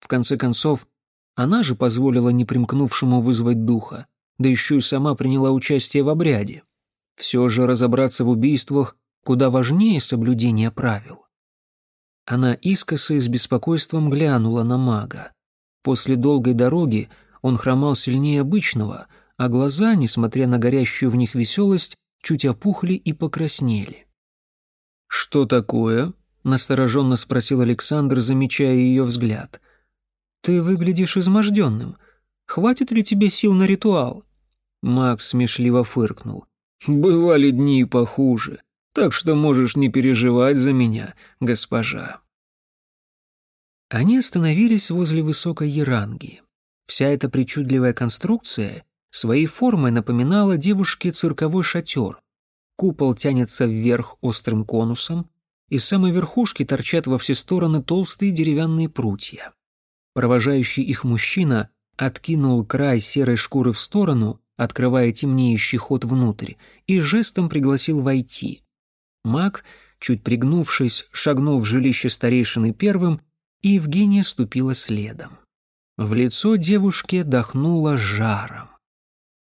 В конце концов, она же позволила непримкнувшему вызвать духа, да еще и сама приняла участие в обряде. Все же разобраться в убийствах куда важнее соблюдения правил. Она искоса и с беспокойством глянула на мага. После долгой дороги он хромал сильнее обычного, а глаза, несмотря на горящую в них веселость, чуть опухли и покраснели. «Что такое?» — настороженно спросил Александр, замечая ее взгляд. «Ты выглядишь изможденным. Хватит ли тебе сил на ритуал?» Макс смешливо фыркнул. «Бывали дни похуже, так что можешь не переживать за меня, госпожа». Они остановились возле высокой еранги. Вся эта причудливая конструкция своей формой напоминала девушке цирковой шатер. Купол тянется вверх острым конусом, из самой верхушки торчат во все стороны толстые деревянные прутья. Провожающий их мужчина откинул край серой шкуры в сторону, открывая темнеющий ход внутрь, и жестом пригласил войти. Маг, чуть пригнувшись, шагнул в жилище старейшины первым, и Евгения ступила следом. В лицо девушке дохнуло жаром.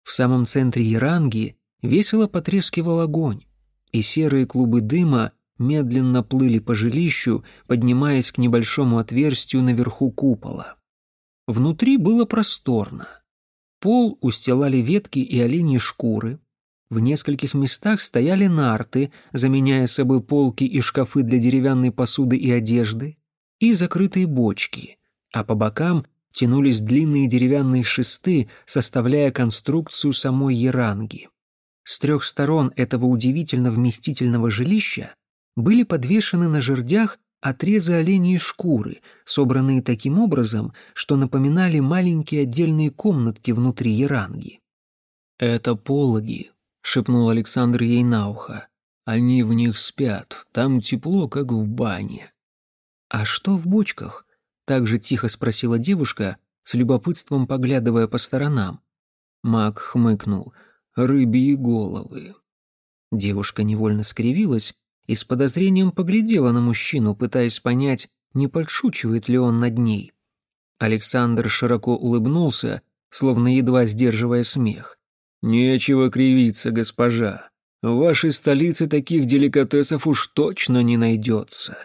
В самом центре Яранги весело потрескивал огонь, и серые клубы дыма медленно плыли по жилищу, поднимаясь к небольшому отверстию наверху купола. Внутри было просторно. Пол устилали ветки и оленьи шкуры. В нескольких местах стояли нарты, заменяя собой полки и шкафы для деревянной посуды и одежды, и закрытые бочки, а по бокам тянулись длинные деревянные шесты, составляя конструкцию самой еранги. С трех сторон этого удивительно вместительного жилища были подвешены на жердях отрезы оленьей шкуры, собранные таким образом, что напоминали маленькие отдельные комнатки внутри еранги. «Это пологи», — шепнул Александр ей на ухо. «Они в них спят, там тепло, как в бане». «А что в бочках?» Так же тихо спросила девушка, с любопытством поглядывая по сторонам. Мак хмыкнул. «Рыбьи головы». Девушка невольно скривилась и с подозрением поглядела на мужчину, пытаясь понять, не подшучивает ли он над ней. Александр широко улыбнулся, словно едва сдерживая смех. «Нечего кривиться, госпожа. В вашей столице таких деликатесов уж точно не найдется.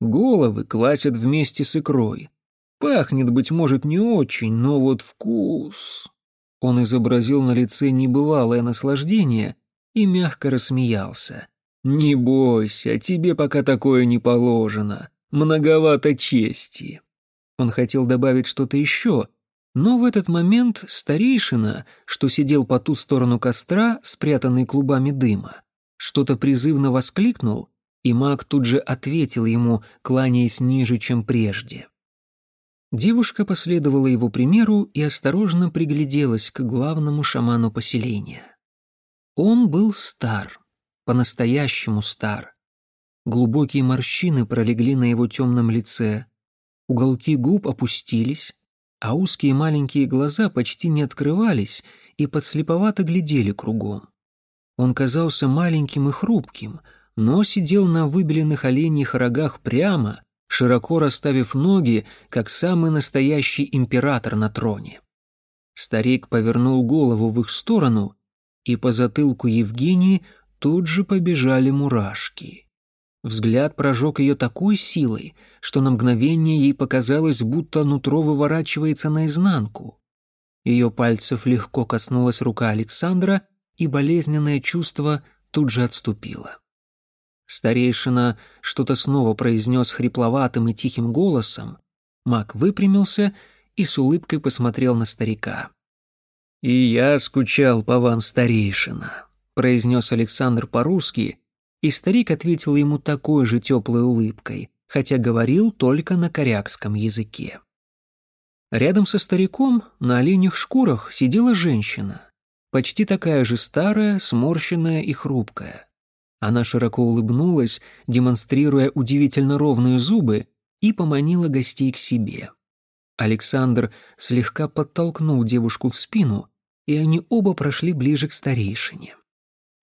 Головы квасят вместе с икрой. Пахнет, быть может, не очень, но вот вкус...» Он изобразил на лице небывалое наслаждение и мягко рассмеялся. «Не бойся, тебе пока такое не положено. Многовато чести». Он хотел добавить что-то еще, но в этот момент старейшина, что сидел по ту сторону костра, спрятанный клубами дыма, что-то призывно воскликнул и маг тут же ответил ему, кланяясь ниже, чем прежде. Девушка последовала его примеру и осторожно пригляделась к главному шаману поселения. Он был стар, по-настоящему стар. Глубокие морщины пролегли на его темном лице, уголки губ опустились, а узкие маленькие глаза почти не открывались и подслеповато глядели кругом. Он казался маленьким и хрупким — но сидел на выбеленных оленьих рогах прямо, широко расставив ноги, как самый настоящий император на троне. Старик повернул голову в их сторону, и по затылку Евгении тут же побежали мурашки. Взгляд прожег ее такой силой, что на мгновение ей показалось, будто нутро выворачивается наизнанку. Ее пальцев легко коснулась рука Александра, и болезненное чувство тут же отступило. Старейшина что-то снова произнес хрипловатым и тихим голосом. Мак выпрямился и с улыбкой посмотрел на старика. «И я скучал по вам, старейшина», — произнес Александр по-русски, и старик ответил ему такой же теплой улыбкой, хотя говорил только на корякском языке. Рядом со стариком на оленях шкурах сидела женщина, почти такая же старая, сморщенная и хрупкая. Она широко улыбнулась, демонстрируя удивительно ровные зубы, и поманила гостей к себе. Александр слегка подтолкнул девушку в спину, и они оба прошли ближе к старейшине.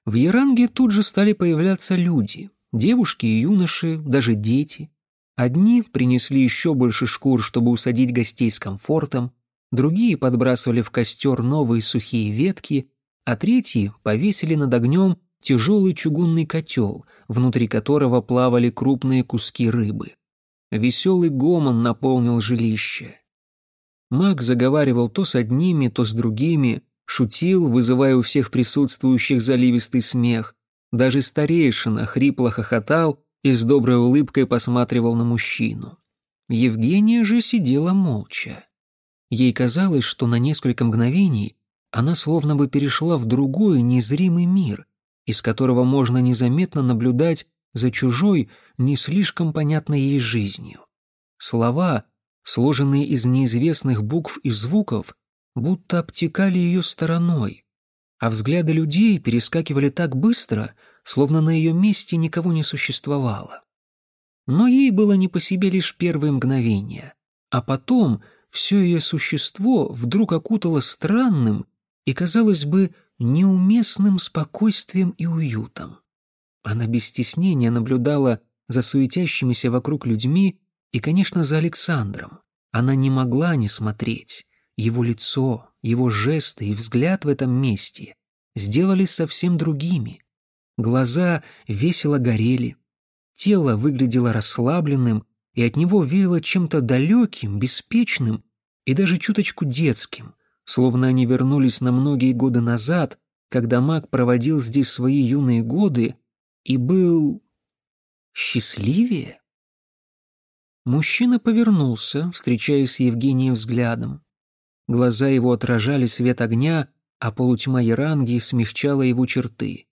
В Яранге тут же стали появляться люди, девушки и юноши, даже дети. Одни принесли еще больше шкур, чтобы усадить гостей с комфортом, другие подбрасывали в костер новые сухие ветки, а третьи повесили над огнем тяжелый чугунный котел, внутри которого плавали крупные куски рыбы. Веселый гомон наполнил жилище. Маг заговаривал то с одними, то с другими, шутил, вызывая у всех присутствующих заливистый смех. Даже старейшина хрипло хохотал и с доброй улыбкой посматривал на мужчину. Евгения же сидела молча. Ей казалось, что на несколько мгновений она словно бы перешла в другой незримый мир, из которого можно незаметно наблюдать за чужой, не слишком понятной ей жизнью. Слова, сложенные из неизвестных букв и звуков, будто обтекали ее стороной, а взгляды людей перескакивали так быстро, словно на ее месте никого не существовало. Но ей было не по себе лишь первые мгновения, а потом все ее существо вдруг окутало странным и, казалось бы, неуместным спокойствием и уютом. Она без стеснения наблюдала за суетящимися вокруг людьми и, конечно, за Александром. Она не могла не смотреть. Его лицо, его жесты и взгляд в этом месте сделались совсем другими. Глаза весело горели, тело выглядело расслабленным, и от него веяло чем-то далеким, беспечным и даже чуточку детским, словно они вернулись на многие годы назад, когда маг проводил здесь свои юные годы и был счастливее. Мужчина повернулся, встречаясь с Евгением взглядом. Глаза его отражали свет огня, а полутьма Яранги смягчала его черты.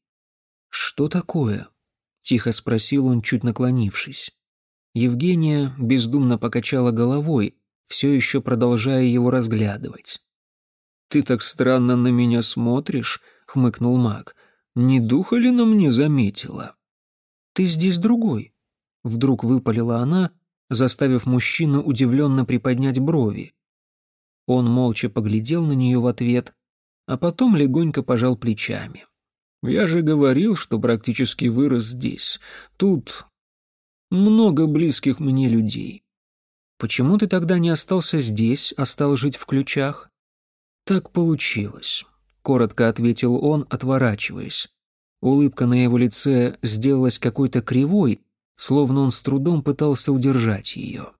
«Что такое?» — тихо спросил он, чуть наклонившись. Евгения бездумно покачала головой, все еще продолжая его разглядывать. «Ты так странно на меня смотришь», — хмыкнул маг. «Не духа ли на мне заметила?» «Ты здесь другой», — вдруг выпалила она, заставив мужчину удивленно приподнять брови. Он молча поглядел на нее в ответ, а потом легонько пожал плечами. «Я же говорил, что практически вырос здесь. Тут много близких мне людей. Почему ты тогда не остался здесь, а стал жить в ключах?» «Так получилось», — коротко ответил он, отворачиваясь. Улыбка на его лице сделалась какой-то кривой, словно он с трудом пытался удержать ее.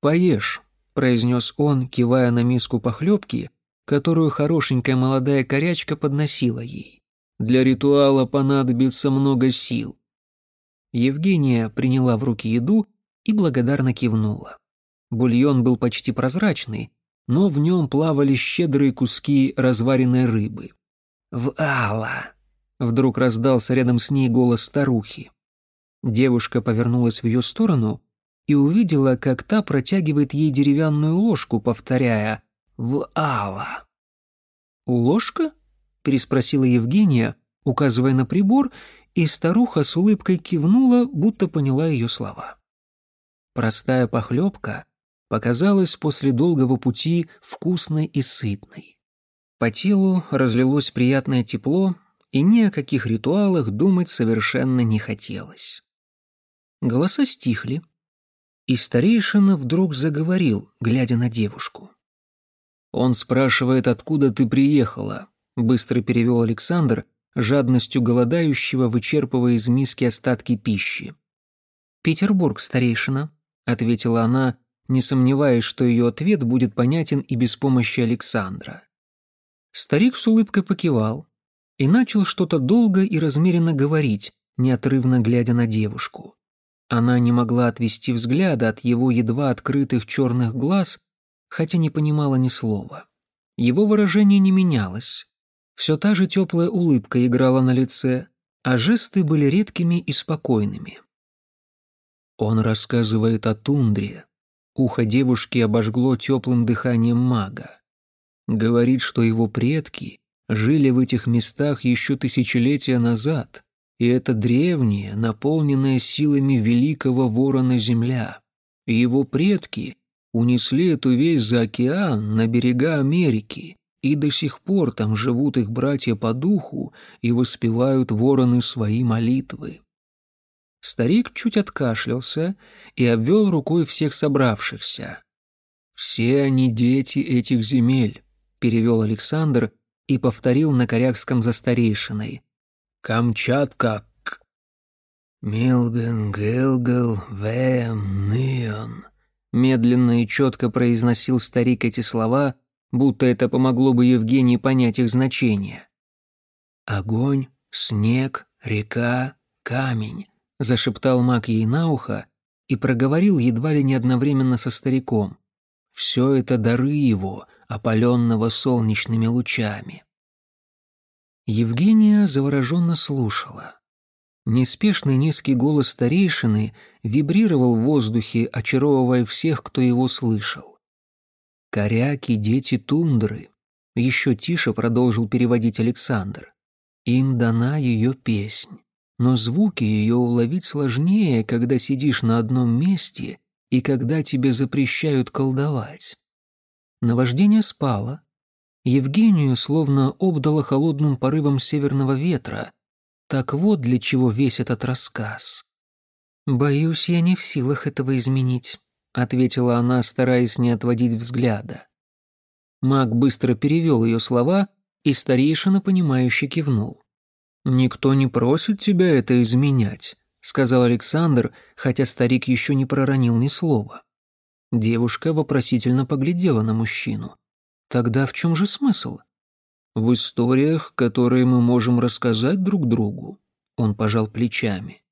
«Поешь», произнес он, кивая на миску похлебки, которую хорошенькая молодая корячка подносила ей. «Для ритуала понадобится много сил». Евгения приняла в руки еду и благодарно кивнула. Бульон был почти прозрачный, но в нем плавали щедрые куски разваренной рыбы. «В Алла!» — вдруг раздался рядом с ней голос старухи. Девушка повернулась в ее сторону и увидела, как та протягивает ей деревянную ложку, повторяя «В Алла». «Ложка?» — переспросила Евгения, указывая на прибор, и старуха с улыбкой кивнула, будто поняла ее слова. Простая похлебка показалась после долгого пути вкусной и сытной. По телу разлилось приятное тепло, и ни о каких ритуалах думать совершенно не хотелось. Голоса стихли, и старейшина вдруг заговорил, глядя на девушку. «Он спрашивает, откуда ты приехала», — быстро перевел Александр, жадностью голодающего, вычерпывая из миски остатки пищи. «Петербург, старейшина», — ответила она, не сомневаясь, что ее ответ будет понятен и без помощи Александра. Старик с улыбкой покивал и начал что-то долго и размеренно говорить, неотрывно глядя на девушку. Она не могла отвести взгляда от его едва открытых черных глаз, хотя не понимала ни слова. Его выражение не менялось. Все та же теплая улыбка играла на лице, а жесты были редкими и спокойными. Он рассказывает о тундре. Ухо девушки обожгло теплым дыханием мага. Говорит, что его предки жили в этих местах еще тысячелетия назад, и это древняя, наполненная силами великого ворона земля. Его предки унесли эту вещь за океан на берега Америки, и до сих пор там живут их братья по духу и воспевают вороны свои молитвы. Старик чуть откашлялся и обвел рукой всех собравшихся. «Все они дети этих земель», — перевел Александр и повторил на корякском за старейшиной. Камчатка к... Нион. Медленно и четко произносил старик эти слова, будто это помогло бы Евгении понять их значение. «Огонь, снег, река, камень», — зашептал маг ей на ухо и проговорил едва ли не одновременно со стариком. «Все это дары его, опаленного солнечными лучами». Евгения завороженно слушала. Неспешный низкий голос старейшины вибрировал в воздухе, очаровывая всех, кто его слышал. «Коряки, дети тундры», — еще тише продолжил переводить Александр. «Им дана ее песнь, но звуки ее уловить сложнее, когда сидишь на одном месте и когда тебе запрещают колдовать». Наваждение спало. Евгению словно обдало холодным порывом северного ветра — так вот для чего весь этот рассказ. «Боюсь, я не в силах этого изменить», — ответила она, стараясь не отводить взгляда. Маг быстро перевел ее слова, и старейшина, понимающе кивнул. «Никто не просит тебя это изменять», — сказал Александр, хотя старик еще не проронил ни слова. Девушка вопросительно поглядела на мужчину. «Тогда в чем же смысл?» в историях, которые мы можем рассказать друг другу. Он пожал плечами.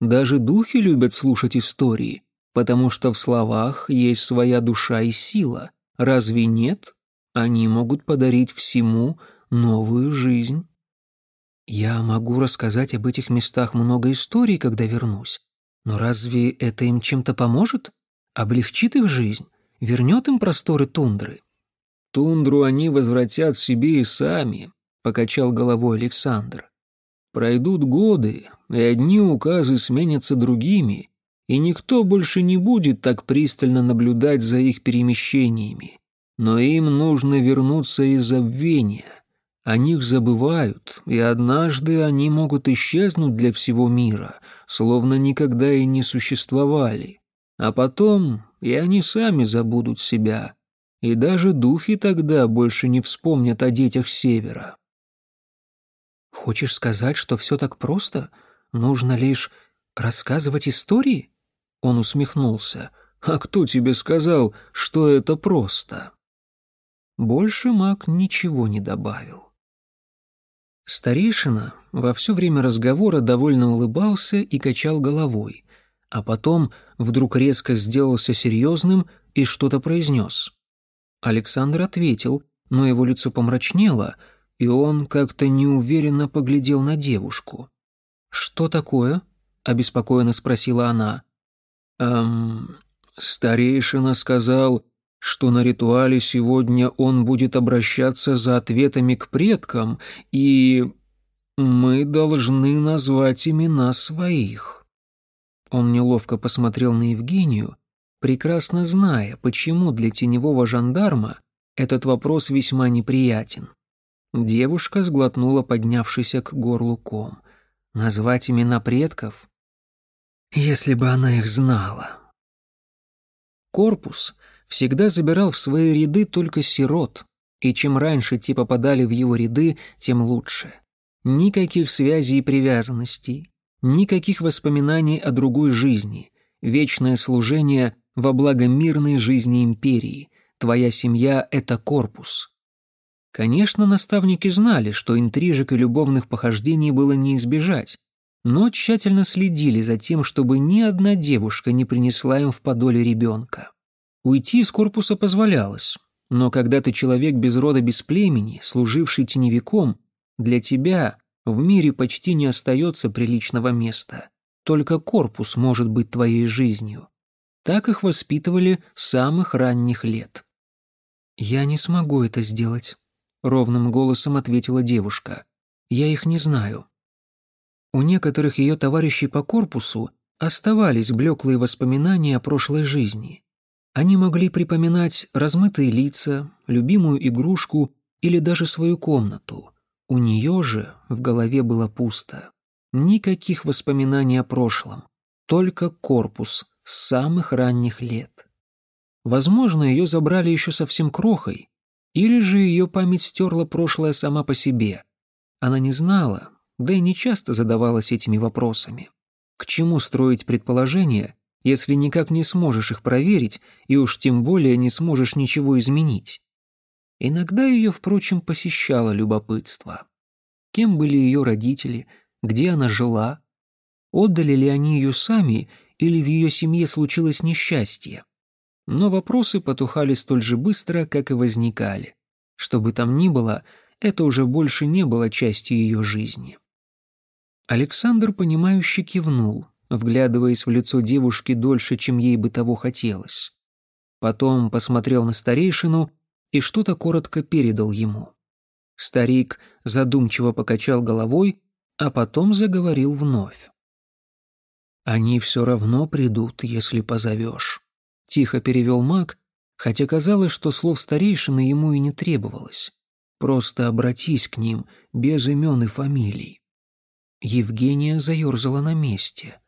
Даже духи любят слушать истории, потому что в словах есть своя душа и сила. Разве нет? Они могут подарить всему новую жизнь. Я могу рассказать об этих местах много историй, когда вернусь. Но разве это им чем-то поможет? Облегчит их жизнь? Вернет им просторы тундры? Тундру они возвратят себе и сами, покачал головой Александр. Пройдут годы, и одни указы сменятся другими, и никто больше не будет так пристально наблюдать за их перемещениями. Но им нужно вернуться из забвения. О них забывают, и однажды они могут исчезнуть для всего мира, словно никогда и не существовали. А потом и они сами забудут себя, и даже духи тогда больше не вспомнят о детях Севера. Хочешь сказать, что все так просто? Нужно лишь рассказывать истории? Он усмехнулся. А кто тебе сказал, что это просто? Больше маг ничего не добавил. Старейшина во все время разговора довольно улыбался и качал головой, а потом вдруг резко сделался серьезным и что-то произнес. Александр ответил, но его лицо помрачнело, и он как-то неуверенно поглядел на девушку. «Что такое?» — обеспокоенно спросила она. «Эм, старейшина сказал, что на ритуале сегодня он будет обращаться за ответами к предкам, и мы должны назвать имена своих». Он неловко посмотрел на Евгению, прекрасно зная, почему для теневого жандарма этот вопрос весьма неприятен. Девушка сглотнула поднявшийся к горлу ком. Назвать имена предков? Если бы она их знала. Корпус всегда забирал в свои ряды только сирот, и чем раньше те попадали в его ряды, тем лучше. Никаких связей и привязанностей, никаких воспоминаний о другой жизни, вечное служение во благо мирной жизни империи. Твоя семья — это корпус. Конечно, наставники знали, что интрижек и любовных похождений было не избежать, но тщательно следили за тем, чтобы ни одна девушка не принесла им в подоле ребенка. Уйти из корпуса позволялось, но когда ты человек без рода, без племени, служивший теневиком, для тебя в мире почти не остается приличного места. Только корпус может быть твоей жизнью. Так их воспитывали с самых ранних лет. «Я не смогу это сделать», — ровным голосом ответила девушка. «Я их не знаю». У некоторых ее товарищей по корпусу оставались блеклые воспоминания о прошлой жизни. Они могли припоминать размытые лица, любимую игрушку или даже свою комнату. У нее же в голове было пусто. Никаких воспоминаний о прошлом, только корпус, с самых ранних лет. Возможно, ее забрали еще совсем крохой, или же ее память стерла прошлое сама по себе. Она не знала, да и не часто задавалась этими вопросами. К чему строить предположения, если никак не сможешь их проверить и уж тем более не сможешь ничего изменить. Иногда ее, впрочем, посещало любопытство. Кем были ее родители, где она жила, отдали ли они ее сами или в ее семье случилось несчастье. Но вопросы потухали столь же быстро, как и возникали. Что бы там ни было, это уже больше не было частью ее жизни. Александр, понимающе кивнул, вглядываясь в лицо девушки дольше, чем ей бы того хотелось. Потом посмотрел на старейшину и что-то коротко передал ему. Старик задумчиво покачал головой, а потом заговорил вновь. «Они все равно придут, если позовешь», — тихо перевел маг, хотя казалось, что слов старейшины ему и не требовалось. «Просто обратись к ним, без имен и фамилий». Евгения заерзала на месте.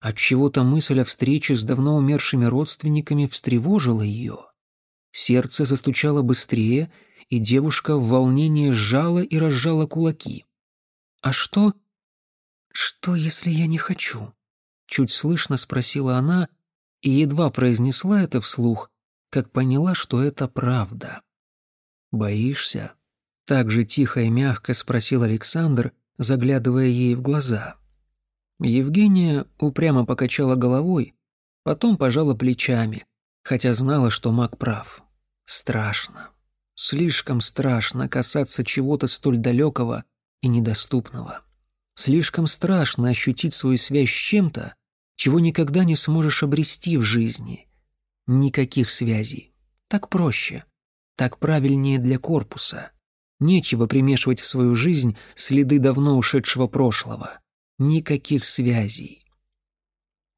Отчего-то мысль о встрече с давно умершими родственниками встревожила ее. Сердце застучало быстрее, и девушка в волнении сжала и разжала кулаки. «А что? Что, если я не хочу?» Чуть слышно спросила она и едва произнесла это вслух, как поняла, что это правда. «Боишься?» — так же тихо и мягко спросил Александр, заглядывая ей в глаза. Евгения упрямо покачала головой, потом пожала плечами, хотя знала, что маг прав. Страшно. Слишком страшно касаться чего-то столь далекого и недоступного. Слишком страшно ощутить свою связь с чем-то, чего никогда не сможешь обрести в жизни. Никаких связей. Так проще. Так правильнее для корпуса. Нечего примешивать в свою жизнь следы давно ушедшего прошлого. Никаких связей.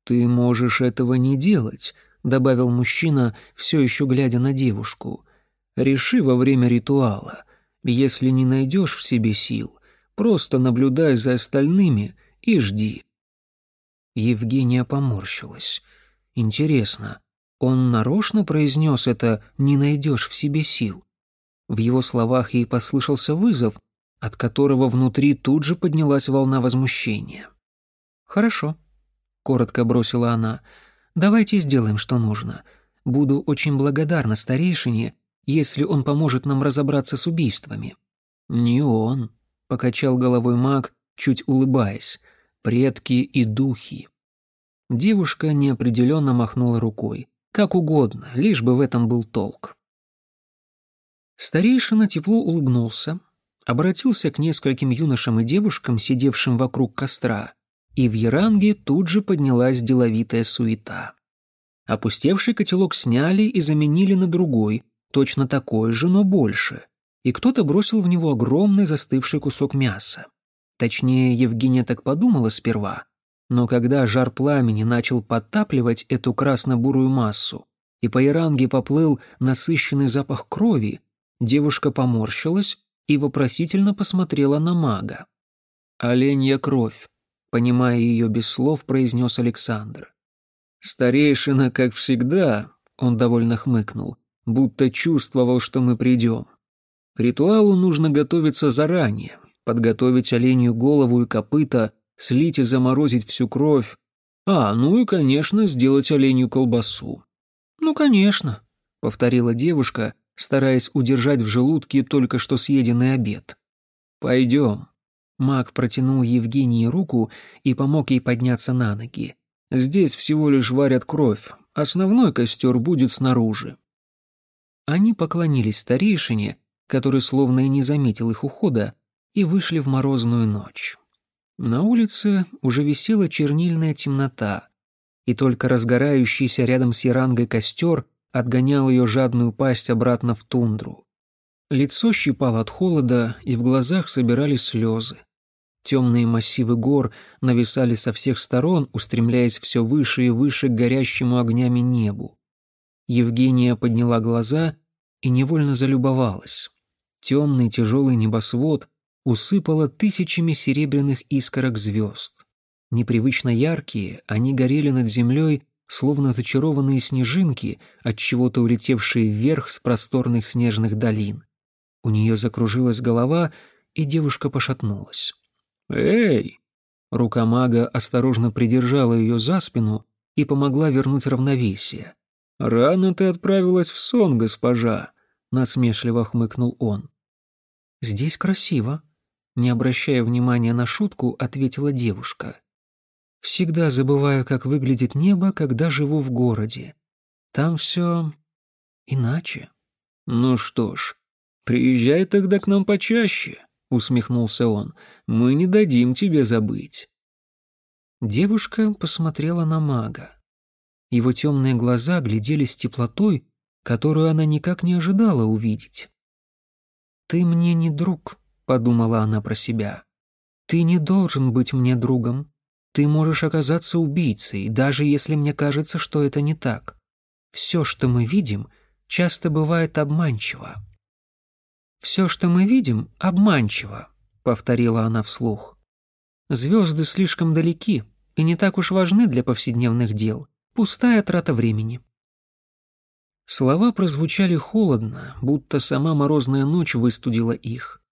«Ты можешь этого не делать», — добавил мужчина, все еще глядя на девушку. «Реши во время ритуала. Если не найдешь в себе сил, Просто наблюдай за остальными и жди». Евгения поморщилась. «Интересно, он нарочно произнес это «не найдешь в себе сил»?» В его словах ей послышался вызов, от которого внутри тут же поднялась волна возмущения. «Хорошо», — коротко бросила она, — «давайте сделаем, что нужно. Буду очень благодарна старейшине, если он поможет нам разобраться с убийствами». «Не он», — покачал головой маг, чуть улыбаясь. «Предки и духи». Девушка неопределенно махнула рукой. Как угодно, лишь бы в этом был толк. Старейшина тепло улыбнулся, обратился к нескольким юношам и девушкам, сидевшим вокруг костра, и в Яранге тут же поднялась деловитая суета. Опустевший котелок сняли и заменили на другой, точно такой же, но больше и кто-то бросил в него огромный застывший кусок мяса. Точнее, Евгения так подумала сперва, но когда жар пламени начал подтапливать эту красно-бурую массу, и по иранге поплыл насыщенный запах крови, девушка поморщилась и вопросительно посмотрела на мага. «Оленья кровь», — понимая ее без слов, произнес Александр. «Старейшина, как всегда», — он довольно хмыкнул, будто чувствовал, что мы придем. К ритуалу нужно готовиться заранее, подготовить оленью голову и копыта, слить и заморозить всю кровь. А, ну и, конечно, сделать оленью колбасу. «Ну, конечно», — повторила девушка, стараясь удержать в желудке только что съеденный обед. «Пойдем». Маг протянул Евгении руку и помог ей подняться на ноги. «Здесь всего лишь варят кровь, основной костер будет снаружи». Они поклонились старейшине, который словно и не заметил их ухода, и вышли в морозную ночь. На улице уже висела чернильная темнота, и только разгорающийся рядом с Ярангой костер отгонял ее жадную пасть обратно в тундру. Лицо щипало от холода, и в глазах собирались слезы. Темные массивы гор нависали со всех сторон, устремляясь все выше и выше к горящему огнями небу. Евгения подняла глаза и невольно залюбовалась. Темный тяжелый небосвод усыпало тысячами серебряных искорок звезд. Непривычно яркие, они горели над землей, словно зачарованные снежинки, от чего-то улетевшие вверх с просторных снежных долин. У нее закружилась голова, и девушка пошатнулась. «Эй!» Рука мага осторожно придержала ее за спину, и помогла вернуть равновесие. «Рано ты отправилась в сон, госпожа», — насмешливо хмыкнул он. «Здесь красиво», — не обращая внимания на шутку, ответила девушка. «Всегда забываю, как выглядит небо, когда живу в городе. Там все иначе». «Ну что ж, приезжай тогда к нам почаще», — усмехнулся он. «Мы не дадим тебе забыть». Девушка посмотрела на мага. Его темные глаза глядели с теплотой, которую она никак не ожидала увидеть. «Ты мне не друг», — подумала она про себя. «Ты не должен быть мне другом. Ты можешь оказаться убийцей, даже если мне кажется, что это не так. Все, что мы видим, часто бывает обманчиво». «Все, что мы видим, обманчиво», — повторила она вслух. «Звезды слишком далеки и не так уж важны для повседневных дел. Пустая трата времени». Слова прозвучали холодно, будто сама морозная ночь выстудила их.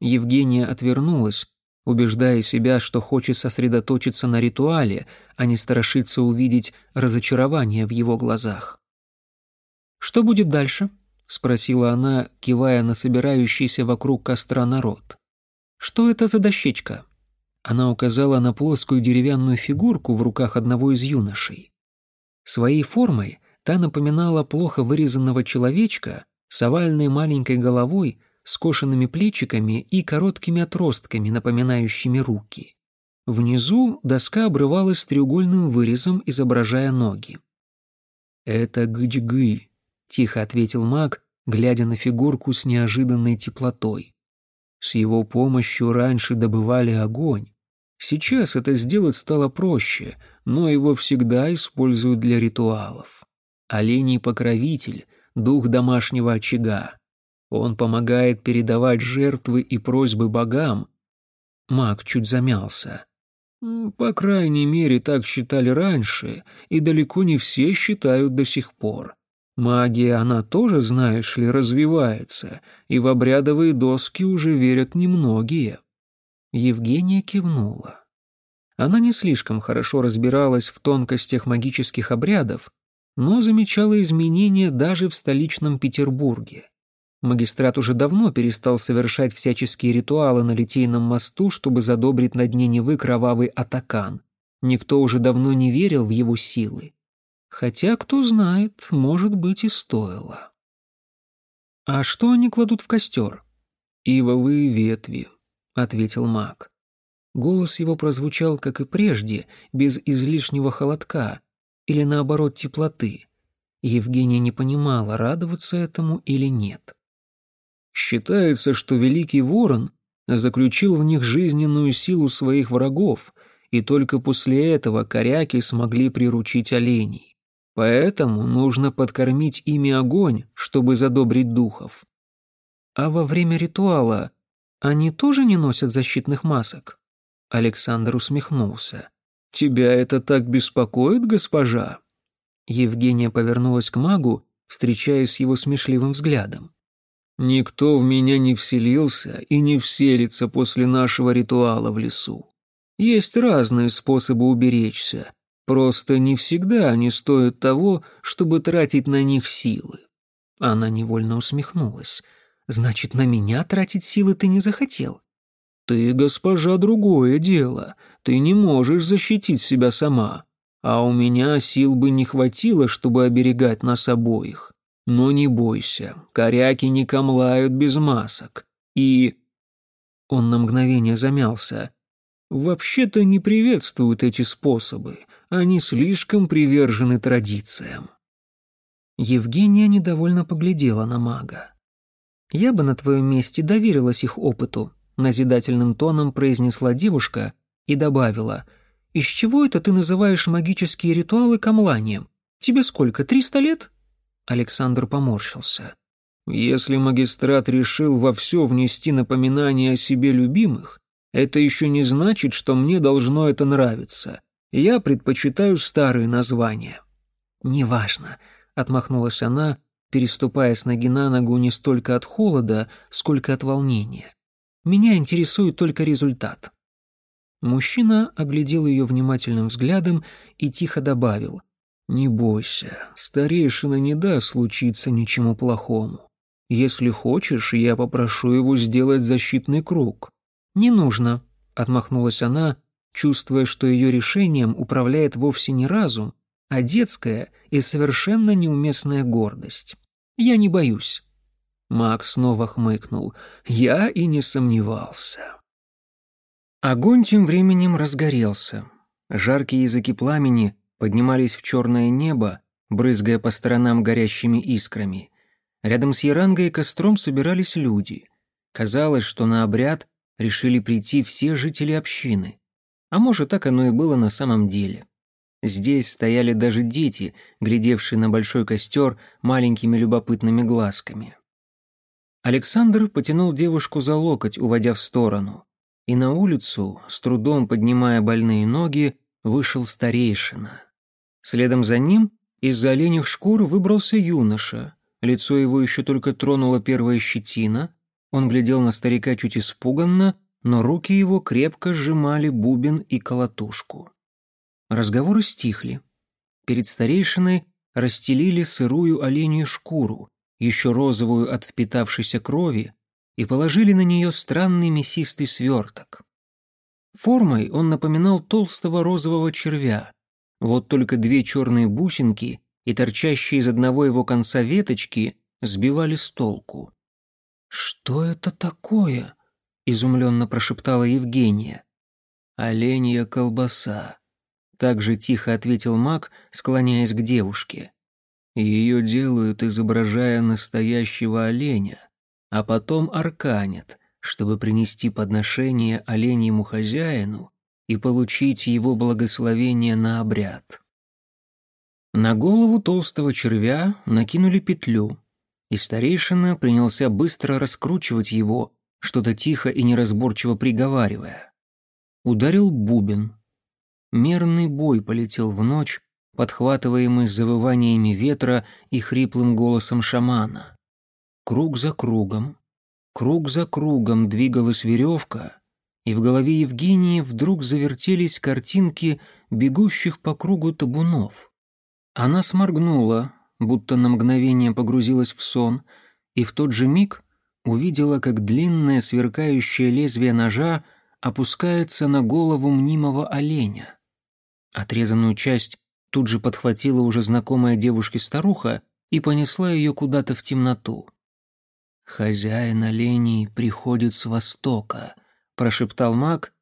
Евгения отвернулась, убеждая себя, что хочет сосредоточиться на ритуале, а не страшиться увидеть разочарование в его глазах. «Что будет дальше?» — спросила она, кивая на собирающийся вокруг костра народ. «Что это за дощечка?» Она указала на плоскую деревянную фигурку в руках одного из юношей. Своей формой та напоминала плохо вырезанного человечка с овальной маленькой головой, скошенными плечиками и короткими отростками, напоминающими руки. Внизу доска обрывалась треугольным вырезом, изображая ноги. «Это гыч-гы», — тихо ответил маг, глядя на фигурку с неожиданной теплотой. С его помощью раньше добывали огонь. Сейчас это сделать стало проще, но его всегда используют для ритуалов. Оленей покровитель, дух домашнего очага. Он помогает передавать жертвы и просьбы богам. Маг чуть замялся. По крайней мере, так считали раньше, и далеко не все считают до сих пор. Магия, она тоже, знаешь ли, развивается, и в обрядовые доски уже верят немногие. Евгения кивнула. Она не слишком хорошо разбиралась в тонкостях магических обрядов, но замечала изменения даже в столичном Петербурге. Магистрат уже давно перестал совершать всяческие ритуалы на Литейном мосту, чтобы задобрить на дне Невы кровавый атакан. Никто уже давно не верил в его силы. Хотя, кто знает, может быть и стоило. «А что они кладут в костер?» «Ивовые ветви», — ответил маг. Голос его прозвучал, как и прежде, без излишнего холодка или, наоборот, теплоты. Евгения не понимала, радоваться этому или нет. Считается, что Великий Ворон заключил в них жизненную силу своих врагов, и только после этого коряки смогли приручить оленей. Поэтому нужно подкормить ими огонь, чтобы задобрить духов. А во время ритуала они тоже не носят защитных масок? Александр усмехнулся. Тебя это так беспокоит, госпожа? Евгения повернулась к магу, встречаясь с его смешливым взглядом. Никто в меня не вселился и не вселится после нашего ритуала в лесу. Есть разные способы уберечься, Просто не всегда они стоят того, чтобы тратить на них силы. Она невольно усмехнулась. Значит, на меня тратить силы ты не захотел? Ты, госпожа, другое дело. Ты не можешь защитить себя сама. А у меня сил бы не хватило, чтобы оберегать нас обоих. Но не бойся, коряки не камлают без масок. И... Он на мгновение замялся. Вообще-то не приветствуют эти способы они слишком привержены традициям. Евгения недовольно поглядела на мага. «Я бы на твоем месте доверилась их опыту», — назидательным тоном произнесла девушка и добавила. «Из чего это ты называешь магические ритуалы камланием? Тебе сколько, триста лет?» Александр поморщился. «Если магистрат решил во все внести напоминание о себе любимых, это еще не значит, что мне должно это нравиться. Я предпочитаю старые названия». «Неважно», — отмахнулась она, переступая с ноги на ногу не столько от холода, сколько от волнения. «Меня интересует только результат». Мужчина оглядел ее внимательным взглядом и тихо добавил. «Не бойся, старейшина не даст случиться ничему плохому. Если хочешь, я попрошу его сделать защитный круг». «Не нужно», — отмахнулась она, чувствуя, что ее решением управляет вовсе не разум, а детская и совершенно неуместная гордость. «Я не боюсь». Макс снова хмыкнул. «Я и не сомневался». Огонь тем временем разгорелся. Жаркие языки пламени поднимались в черное небо, брызгая по сторонам горящими искрами. Рядом с Ярангой и костром собирались люди. Казалось, что на обряд решили прийти все жители общины. А может, так оно и было на самом деле. Здесь стояли даже дети, глядевшие на большой костер маленькими любопытными глазками. Александр потянул девушку за локоть, уводя в сторону. И на улицу, с трудом поднимая больные ноги, вышел старейшина. Следом за ним из-за оленьих шкур выбрался юноша. Лицо его еще только тронула первая щетина. Он глядел на старика чуть испуганно, но руки его крепко сжимали бубен и колотушку. Разговоры стихли. Перед старейшиной расстелили сырую оленью шкуру, еще розовую от впитавшейся крови, и положили на нее странный мясистый сверток. Формой он напоминал толстого розового червя. Вот только две черные бусинки и торчащие из одного его конца веточки сбивали с толку. «Что это такое?» — изумленно прошептала Евгения. «Оленья колбаса», — так же тихо ответил маг, склоняясь к девушке. «Ее делают, изображая настоящего оленя, а потом арканят, чтобы принести подношение оленьему хозяину и получить его благословение на обряд». На голову толстого червя накинули петлю, и старейшина принялся быстро раскручивать его, что-то тихо и неразборчиво приговаривая. Ударил бубен. Мерный бой полетел в ночь, подхватываемый завываниями ветра и хриплым голосом шамана. Круг за кругом, круг за кругом двигалась веревка, и в голове Евгении вдруг завертелись картинки бегущих по кругу табунов. Она сморгнула, будто на мгновение погрузилась в сон, и в тот же миг увидела, как длинное сверкающее лезвие ножа опускается на голову мнимого оленя. Отрезанную часть тут же подхватила уже знакомая девушке старуха и понесла ее куда-то в темноту. «Хозяин оленей приходит с востока», — прошептал маг,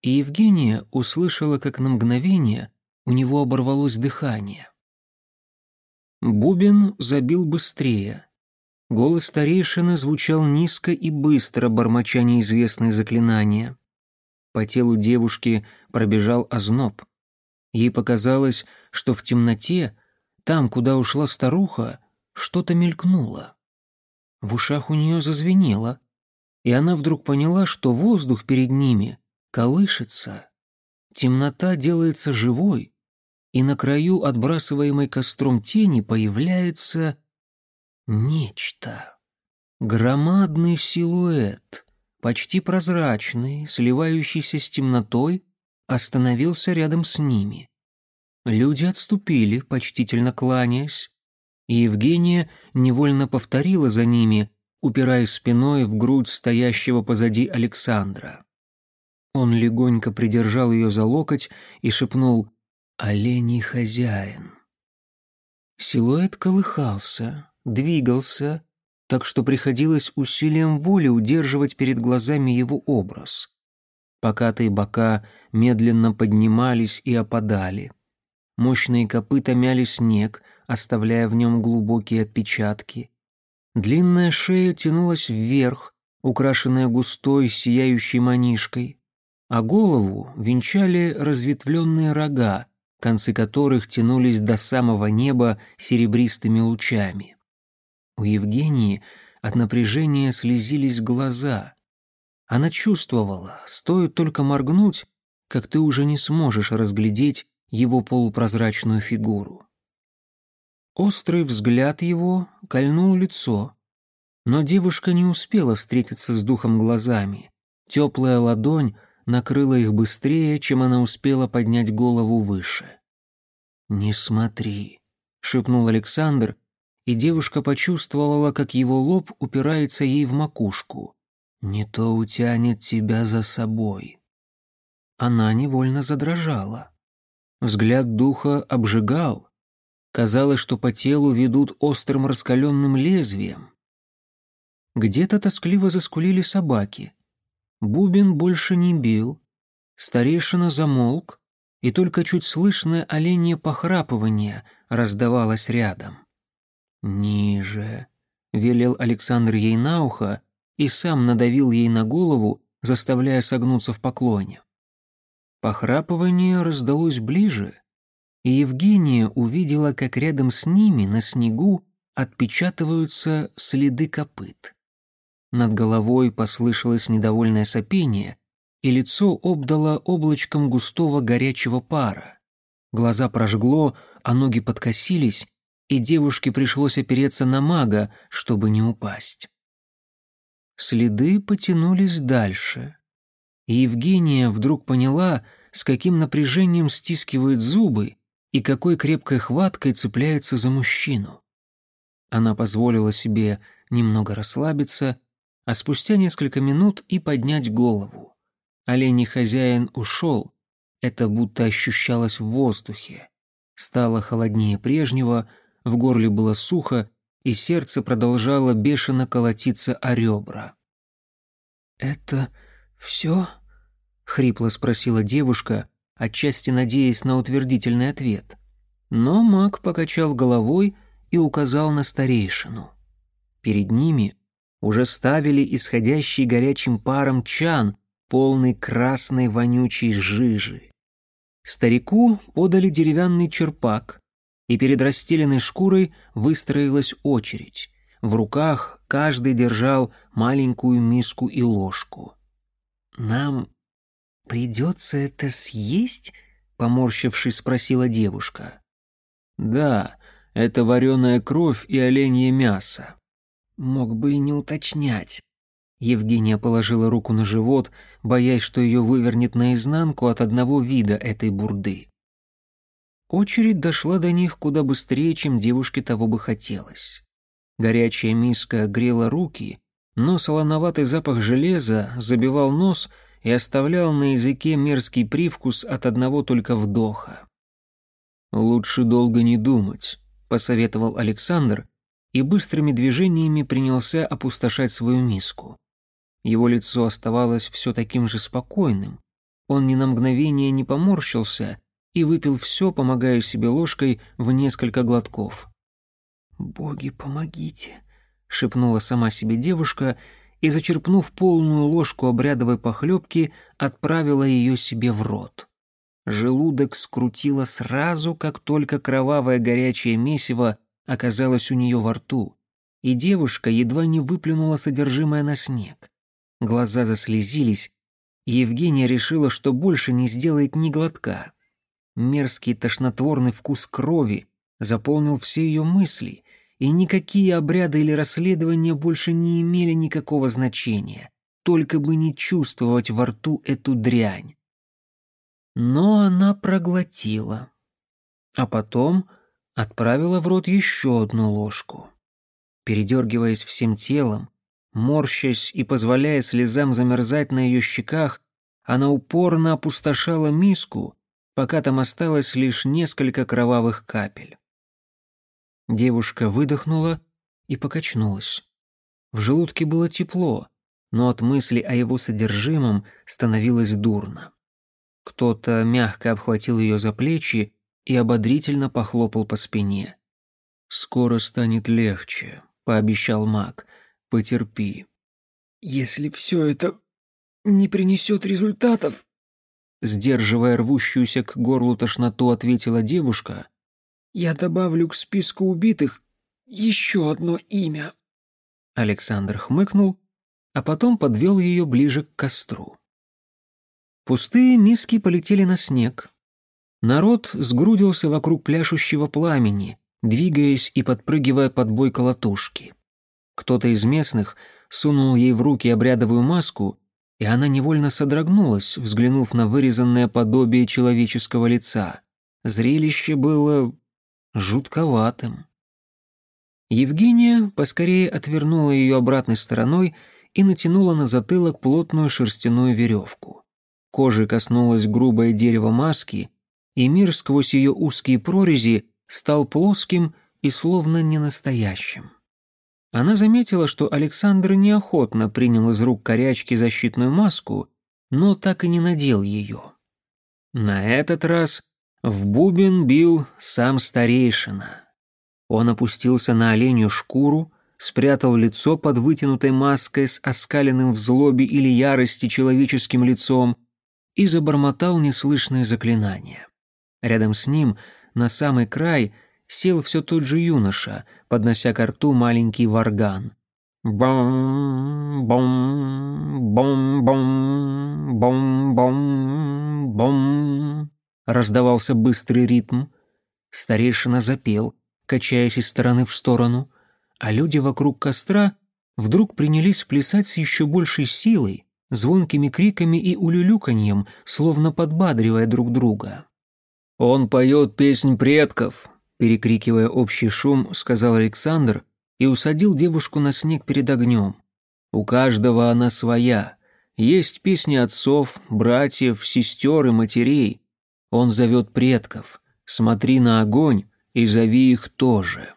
и Евгения услышала, как на мгновение у него оборвалось дыхание. Бубен забил быстрее. Голос старейшины звучал низко и быстро, бормоча неизвестные заклинания. По телу девушки пробежал озноб. Ей показалось, что в темноте, там, куда ушла старуха, что-то мелькнуло. В ушах у нее зазвенело, и она вдруг поняла, что воздух перед ними колышется. Темнота делается живой, и на краю отбрасываемой костром тени появляется нечто. Громадный силуэт, почти прозрачный, сливающийся с темнотой, остановился рядом с ними. Люди отступили, почтительно кланяясь, и Евгения невольно повторила за ними, упираясь спиной в грудь стоящего позади Александра. Он легонько придержал ее за локоть и шепнул оленей хозяин. Силуэт колыхался, двигался, так что приходилось усилием воли удерживать перед глазами его образ. Покатые бока медленно поднимались и опадали. Мощные копыта мяли снег, оставляя в нем глубокие отпечатки. Длинная шея тянулась вверх, украшенная густой, сияющей манишкой, а голову венчали разветвленные рога, концы которых тянулись до самого неба серебристыми лучами. У Евгении от напряжения слезились глаза. Она чувствовала, стоит только моргнуть, как ты уже не сможешь разглядеть его полупрозрачную фигуру. Острый взгляд его кольнул лицо, но девушка не успела встретиться с духом глазами. Теплая ладонь накрыла их быстрее, чем она успела поднять голову выше. «Не смотри», — шепнул Александр, и девушка почувствовала, как его лоб упирается ей в макушку. «Не то утянет тебя за собой». Она невольно задрожала. Взгляд духа обжигал. Казалось, что по телу ведут острым раскаленным лезвием. Где-то тоскливо заскулили собаки. Бубен больше не бил. Старейшина замолк, и только чуть слышное оленье похрапывание раздавалось рядом. «Ниже», — велел Александр ей на ухо и сам надавил ей на голову, заставляя согнуться в поклоне. Похрапывание раздалось ближе, и Евгения увидела, как рядом с ними на снегу отпечатываются следы копыт. Над головой послышалось недовольное сопение, и лицо обдало облачком густого горячего пара. Глаза прожгло, а ноги подкосились, и девушке пришлось опереться на мага, чтобы не упасть. Следы потянулись дальше. И Евгения вдруг поняла, с каким напряжением стискивает зубы и какой крепкой хваткой цепляется за мужчину. Она позволила себе немного расслабиться, а спустя несколько минут и поднять голову. Оленей хозяин ушел, это будто ощущалось в воздухе. Стало холоднее прежнего, в горле было сухо, и сердце продолжало бешено колотиться о ребра. «Это все?» — хрипло спросила девушка, отчасти надеясь на утвердительный ответ. Но маг покачал головой и указал на старейшину. Перед ними уже ставили исходящий горячим паром чан, полный красной вонючей жижи. Старику подали деревянный черпак, и перед расстеленной шкурой выстроилась очередь. В руках каждый держал маленькую миску и ложку. «Нам придется это съесть?» — поморщившись, спросила девушка. «Да, это вареная кровь и оленье мясо. Мог бы и не уточнять. Евгения положила руку на живот, боясь, что ее вывернет наизнанку от одного вида этой бурды. Очередь дошла до них куда быстрее, чем девушке того бы хотелось. Горячая миска грела руки, но солоноватый запах железа забивал нос и оставлял на языке мерзкий привкус от одного только вдоха. «Лучше долго не думать», — посоветовал Александр, и быстрыми движениями принялся опустошать свою миску. Его лицо оставалось все таким же спокойным. Он ни на мгновение не поморщился и выпил все, помогая себе ложкой в несколько глотков. «Боги, помогите!» — шепнула сама себе девушка и, зачерпнув полную ложку обрядовой похлебки, отправила ее себе в рот. Желудок скрутило сразу, как только кровавое горячее месиво оказалась у нее во рту, и девушка едва не выплюнула содержимое на снег. Глаза заслезились, и Евгения решила, что больше не сделает ни глотка. Мерзкий тошнотворный вкус крови заполнил все ее мысли, и никакие обряды или расследования больше не имели никакого значения, только бы не чувствовать во рту эту дрянь. Но она проглотила. А потом отправила в рот еще одну ложку. Передергиваясь всем телом, морщась и позволяя слезам замерзать на ее щеках, она упорно опустошала миску, пока там осталось лишь несколько кровавых капель. Девушка выдохнула и покачнулась. В желудке было тепло, но от мысли о его содержимом становилось дурно. Кто-то мягко обхватил ее за плечи и ободрительно похлопал по спине. «Скоро станет легче», — пообещал маг. «Потерпи». «Если все это не принесет результатов...» Сдерживая рвущуюся к горлу тошноту, ответила девушка. «Я добавлю к списку убитых еще одно имя». Александр хмыкнул, а потом подвел ее ближе к костру. Пустые миски полетели на снег, Народ сгрудился вокруг пляшущего пламени, двигаясь и подпрыгивая под бой колотушки. Кто-то из местных сунул ей в руки обрядовую маску, и она невольно содрогнулась, взглянув на вырезанное подобие человеческого лица. Зрелище было жутковатым. Евгения поскорее отвернула ее обратной стороной и натянула на затылок плотную шерстяную веревку. Кожи коснулось грубое дерево маски, и мир сквозь ее узкие прорези стал плоским и словно ненастоящим. Она заметила, что Александр неохотно принял из рук корячки защитную маску, но так и не надел ее. На этот раз в бубен бил сам старейшина. Он опустился на оленью шкуру, спрятал лицо под вытянутой маской с оскаленным в злобе или ярости человеческим лицом и забормотал неслышные заклинания. Рядом с ним, на самый край, сел все тот же юноша, поднося к рту маленький варган. Бом, бом, бом, бом, бом, бом, бом. Раздавался быстрый ритм. Старейшина запел, качаясь из стороны в сторону, а люди вокруг костра вдруг принялись плясать с еще большей силой, звонкими криками и улюлюканьем, словно подбадривая друг друга. «Он поет песнь предков», перекрикивая общий шум, сказал Александр и усадил девушку на снег перед огнем. У каждого она своя. Есть песни отцов, братьев, сестер и матерей. Он зовет предков. Смотри на огонь и зови их тоже.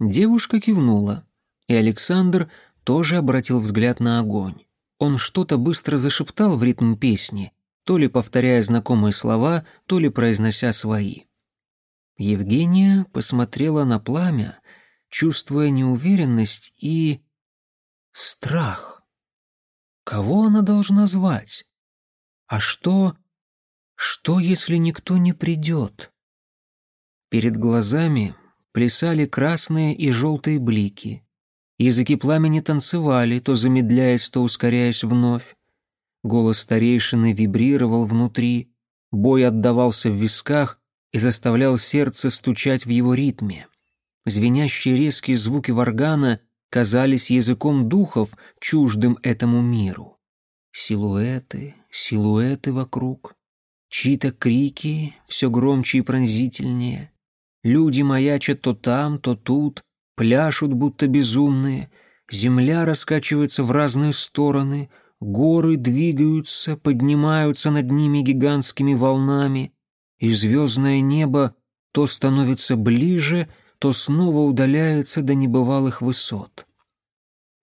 Девушка кивнула, и Александр тоже обратил взгляд на огонь. Он что-то быстро зашептал в ритм песни, то ли повторяя знакомые слова, то ли произнося свои. Евгения посмотрела на пламя, чувствуя неуверенность и... страх. Кого она должна звать? А что... что, если никто не придет? Перед глазами плясали красные и желтые блики. Языки пламени танцевали, то замедляясь, то ускоряясь вновь. Голос старейшины вибрировал внутри, бой отдавался в висках, и заставлял сердце стучать в его ритме. Звенящие резкие звуки варгана казались языком духов, чуждым этому миру. Силуэты, силуэты вокруг, чьи-то крики все громче и пронзительнее. Люди маячат то там, то тут, пляшут будто безумные, земля раскачивается в разные стороны, горы двигаются, поднимаются над ними гигантскими волнами, и звездное небо то становится ближе, то снова удаляется до небывалых высот.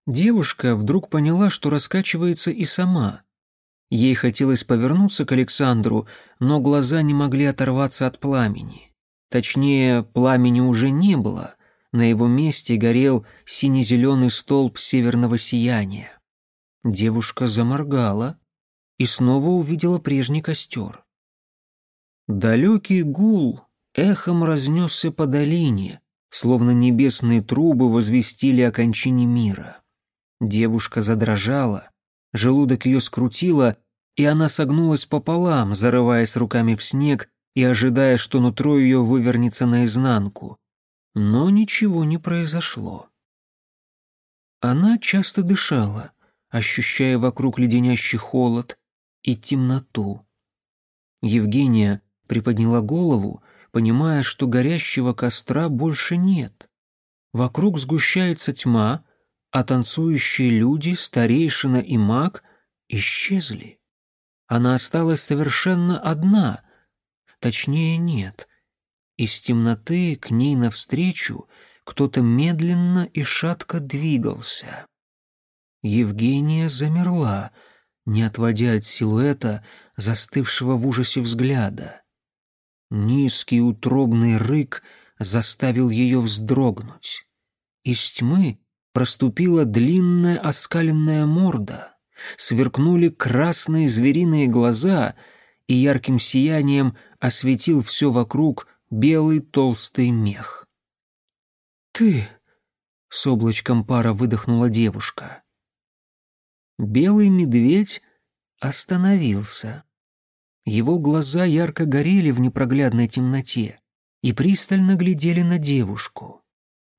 Девушка вдруг поняла, что раскачивается и сама. Ей хотелось повернуться к Александру, но глаза не могли оторваться от пламени. Точнее, пламени уже не было, на его месте горел сине-зеленый столб северного сияния. Девушка заморгала и снова увидела прежний костер. Далекий гул эхом разнесся по долине, словно небесные трубы возвестили о кончине мира. Девушка задрожала, желудок ее скрутило, и она согнулась пополам, зарываясь руками в снег и ожидая, что нутро ее вывернется наизнанку. Но ничего не произошло. Она часто дышала, ощущая вокруг леденящий холод и темноту. Евгения приподняла голову, понимая, что горящего костра больше нет. Вокруг сгущается тьма, а танцующие люди, старейшина и маг исчезли. Она осталась совершенно одна. Точнее, нет. Из темноты к ней навстречу кто-то медленно и шатко двигался. Евгения замерла, не отводя от силуэта застывшего в ужасе взгляда. Низкий утробный рык заставил ее вздрогнуть. Из тьмы проступила длинная оскаленная морда, сверкнули красные звериные глаза, и ярким сиянием осветил все вокруг белый толстый мех. «Ты!» — с облачком пара выдохнула девушка. Белый медведь остановился. Его глаза ярко горели в непроглядной темноте и пристально глядели на девушку.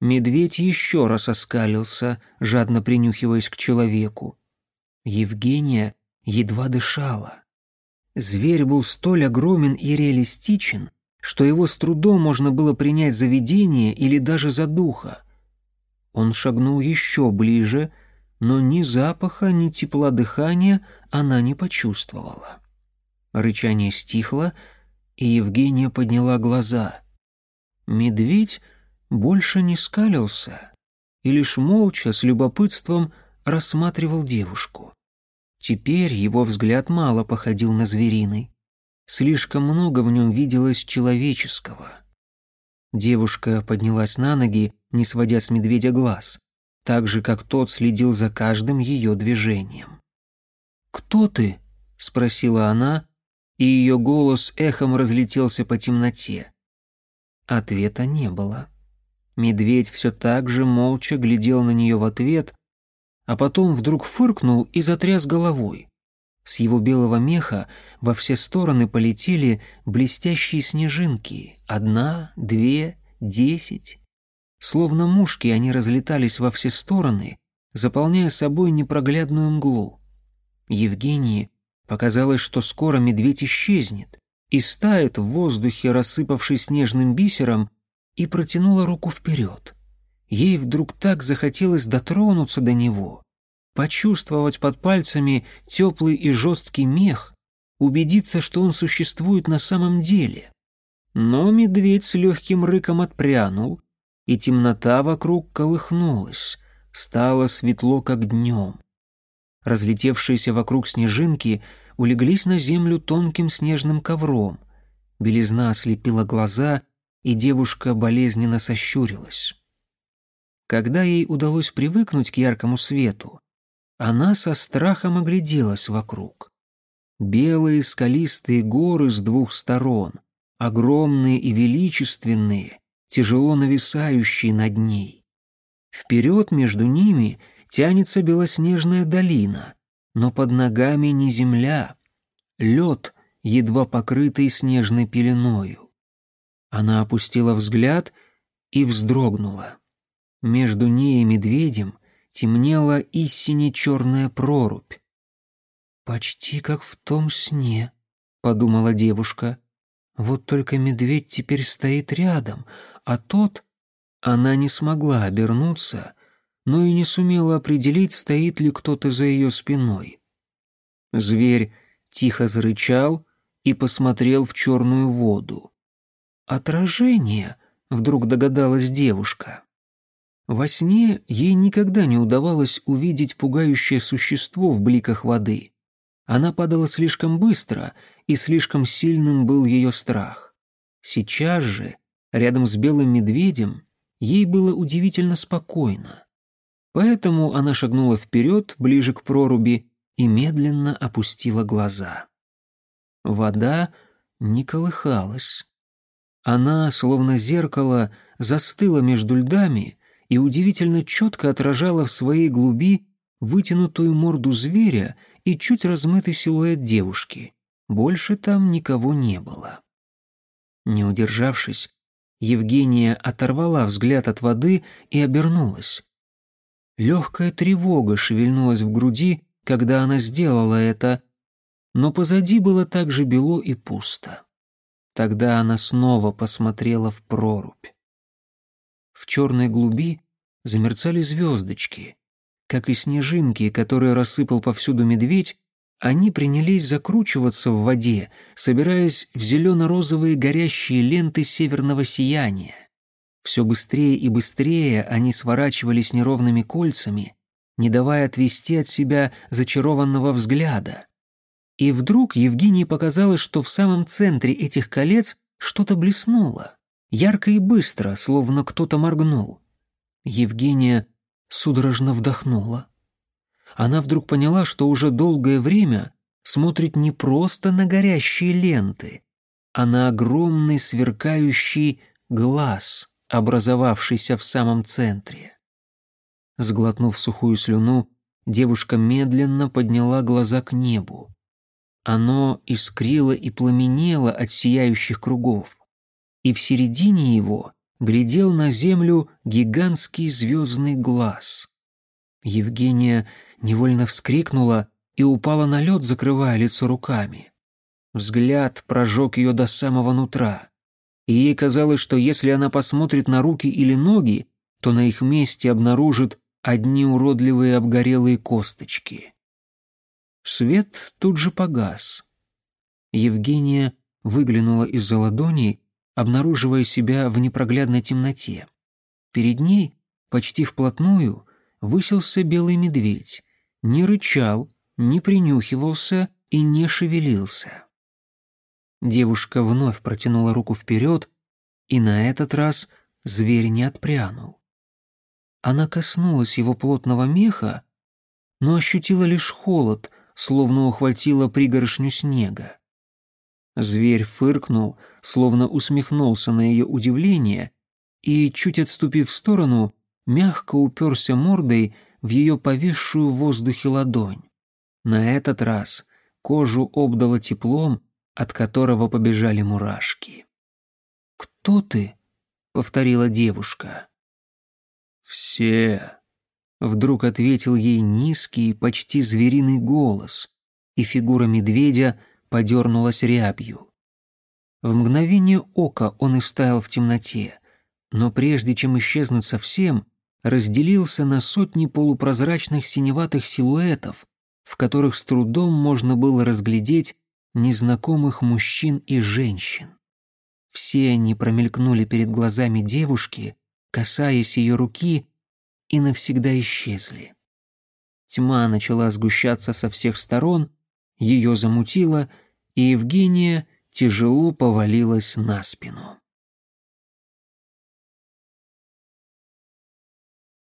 Медведь еще раз оскалился, жадно принюхиваясь к человеку. Евгения едва дышала. Зверь был столь огромен и реалистичен, что его с трудом можно было принять за видение или даже за духа. Он шагнул еще ближе, но ни запаха, ни тепла дыхания она не почувствовала. Рычание стихло, и Евгения подняла глаза. Медведь больше не скалился и лишь молча, с любопытством, рассматривал девушку. Теперь его взгляд мало походил на звериный. Слишком много в нем виделось человеческого. Девушка поднялась на ноги, не сводя с медведя глаз, так же, как тот следил за каждым ее движением. «Кто ты?» — спросила она, и ее голос эхом разлетелся по темноте. Ответа не было. Медведь все так же молча глядел на нее в ответ, а потом вдруг фыркнул и затряс головой. С его белого меха во все стороны полетели блестящие снежинки. Одна, две, десять. Словно мушки они разлетались во все стороны, заполняя собой непроглядную мглу. Евгении показалось, что скоро медведь исчезнет и стает в воздухе, рассыпавшись снежным бисером, и протянула руку вперед. Ей вдруг так захотелось дотронуться до него, почувствовать под пальцами теплый и жесткий мех, убедиться, что он существует на самом деле. Но медведь с легким рыком отпрянул, и темнота вокруг колыхнулась, стало светло, как днем. Разлетевшиеся вокруг снежинки улеглись на землю тонким снежным ковром. Белизна ослепила глаза, и девушка болезненно сощурилась. Когда ей удалось привыкнуть к яркому свету, она со страхом огляделась вокруг. Белые скалистые горы с двух сторон, огромные и величественные, тяжело нависающие над ней. Вперед между ними тянется белоснежная долина, но под ногами не земля, лед, едва покрытый снежной пеленою. Она опустила взгляд и вздрогнула. Между ней и медведем темнела истине черная прорубь. «Почти как в том сне», — подумала девушка. «Вот только медведь теперь стоит рядом, а тот...» Она не смогла обернуться, но и не сумела определить, стоит ли кто-то за ее спиной. Зверь тихо зарычал и посмотрел в черную воду. «Отражение», — вдруг догадалась девушка. Во сне ей никогда не удавалось увидеть пугающее существо в бликах воды. Она падала слишком быстро, и слишком сильным был ее страх. Сейчас же, рядом с белым медведем, ей было удивительно спокойно. Поэтому она шагнула вперед, ближе к проруби, и медленно опустила глаза. Вода не колыхалась. Она, словно зеркало, застыла между льдами и удивительно четко отражала в своей глуби вытянутую морду зверя и чуть размытый силуэт девушки. Больше там никого не было. Не удержавшись, Евгения оторвала взгляд от воды и обернулась. Легкая тревога шевельнулась в груди, когда она сделала это, но позади было так же бело и пусто. Тогда она снова посмотрела в прорубь. В черной глуби замерцали звездочки. Как и снежинки, которые рассыпал повсюду медведь, они принялись закручиваться в воде, собираясь в зелено-розовые горящие ленты северного сияния. Все быстрее и быстрее они сворачивались неровными кольцами, не давая отвести от себя зачарованного взгляда. И вдруг Евгении показалось, что в самом центре этих колец что-то блеснуло, ярко и быстро, словно кто-то моргнул. Евгения судорожно вдохнула. Она вдруг поняла, что уже долгое время смотрит не просто на горящие ленты, а на огромный сверкающий глаз, образовавшийся в самом центре. Сглотнув сухую слюну, девушка медленно подняла глаза к небу. Оно искрило и пламенело от сияющих кругов, и в середине его глядел на землю гигантский звездный глаз. Евгения невольно вскрикнула, и упала на лед, закрывая лицо руками. Взгляд прожег ее до самого нутра. И ей казалось, что если она посмотрит на руки или ноги, то на их месте обнаружит одни уродливые обгорелые косточки. Свет тут же погас. Евгения выглянула из-за ладони, обнаруживая себя в непроглядной темноте. Перед ней, почти вплотную, высился белый медведь. Не рычал, не принюхивался и не шевелился. Девушка вновь протянула руку вперед, и на этот раз зверь не отпрянул. Она коснулась его плотного меха, но ощутила лишь холод, словно ухватила пригоршню снега. Зверь фыркнул, словно усмехнулся на ее удивление, и, чуть отступив в сторону, мягко уперся мордой в ее повисшую в воздухе ладонь. На этот раз кожу обдало теплом, от которого побежали мурашки. «Кто ты?» — повторила девушка. «Все», — вдруг ответил ей низкий, почти звериный голос, и фигура медведя подернулась рябью. В мгновение ока он истаял в темноте, но прежде чем исчезнуть совсем, разделился на сотни полупрозрачных синеватых силуэтов, в которых с трудом можно было разглядеть незнакомых мужчин и женщин. Все они промелькнули перед глазами девушки, касаясь ее руки, и навсегда исчезли. Тьма начала сгущаться со всех сторон, ее замутило, и Евгения тяжело повалилась на спину.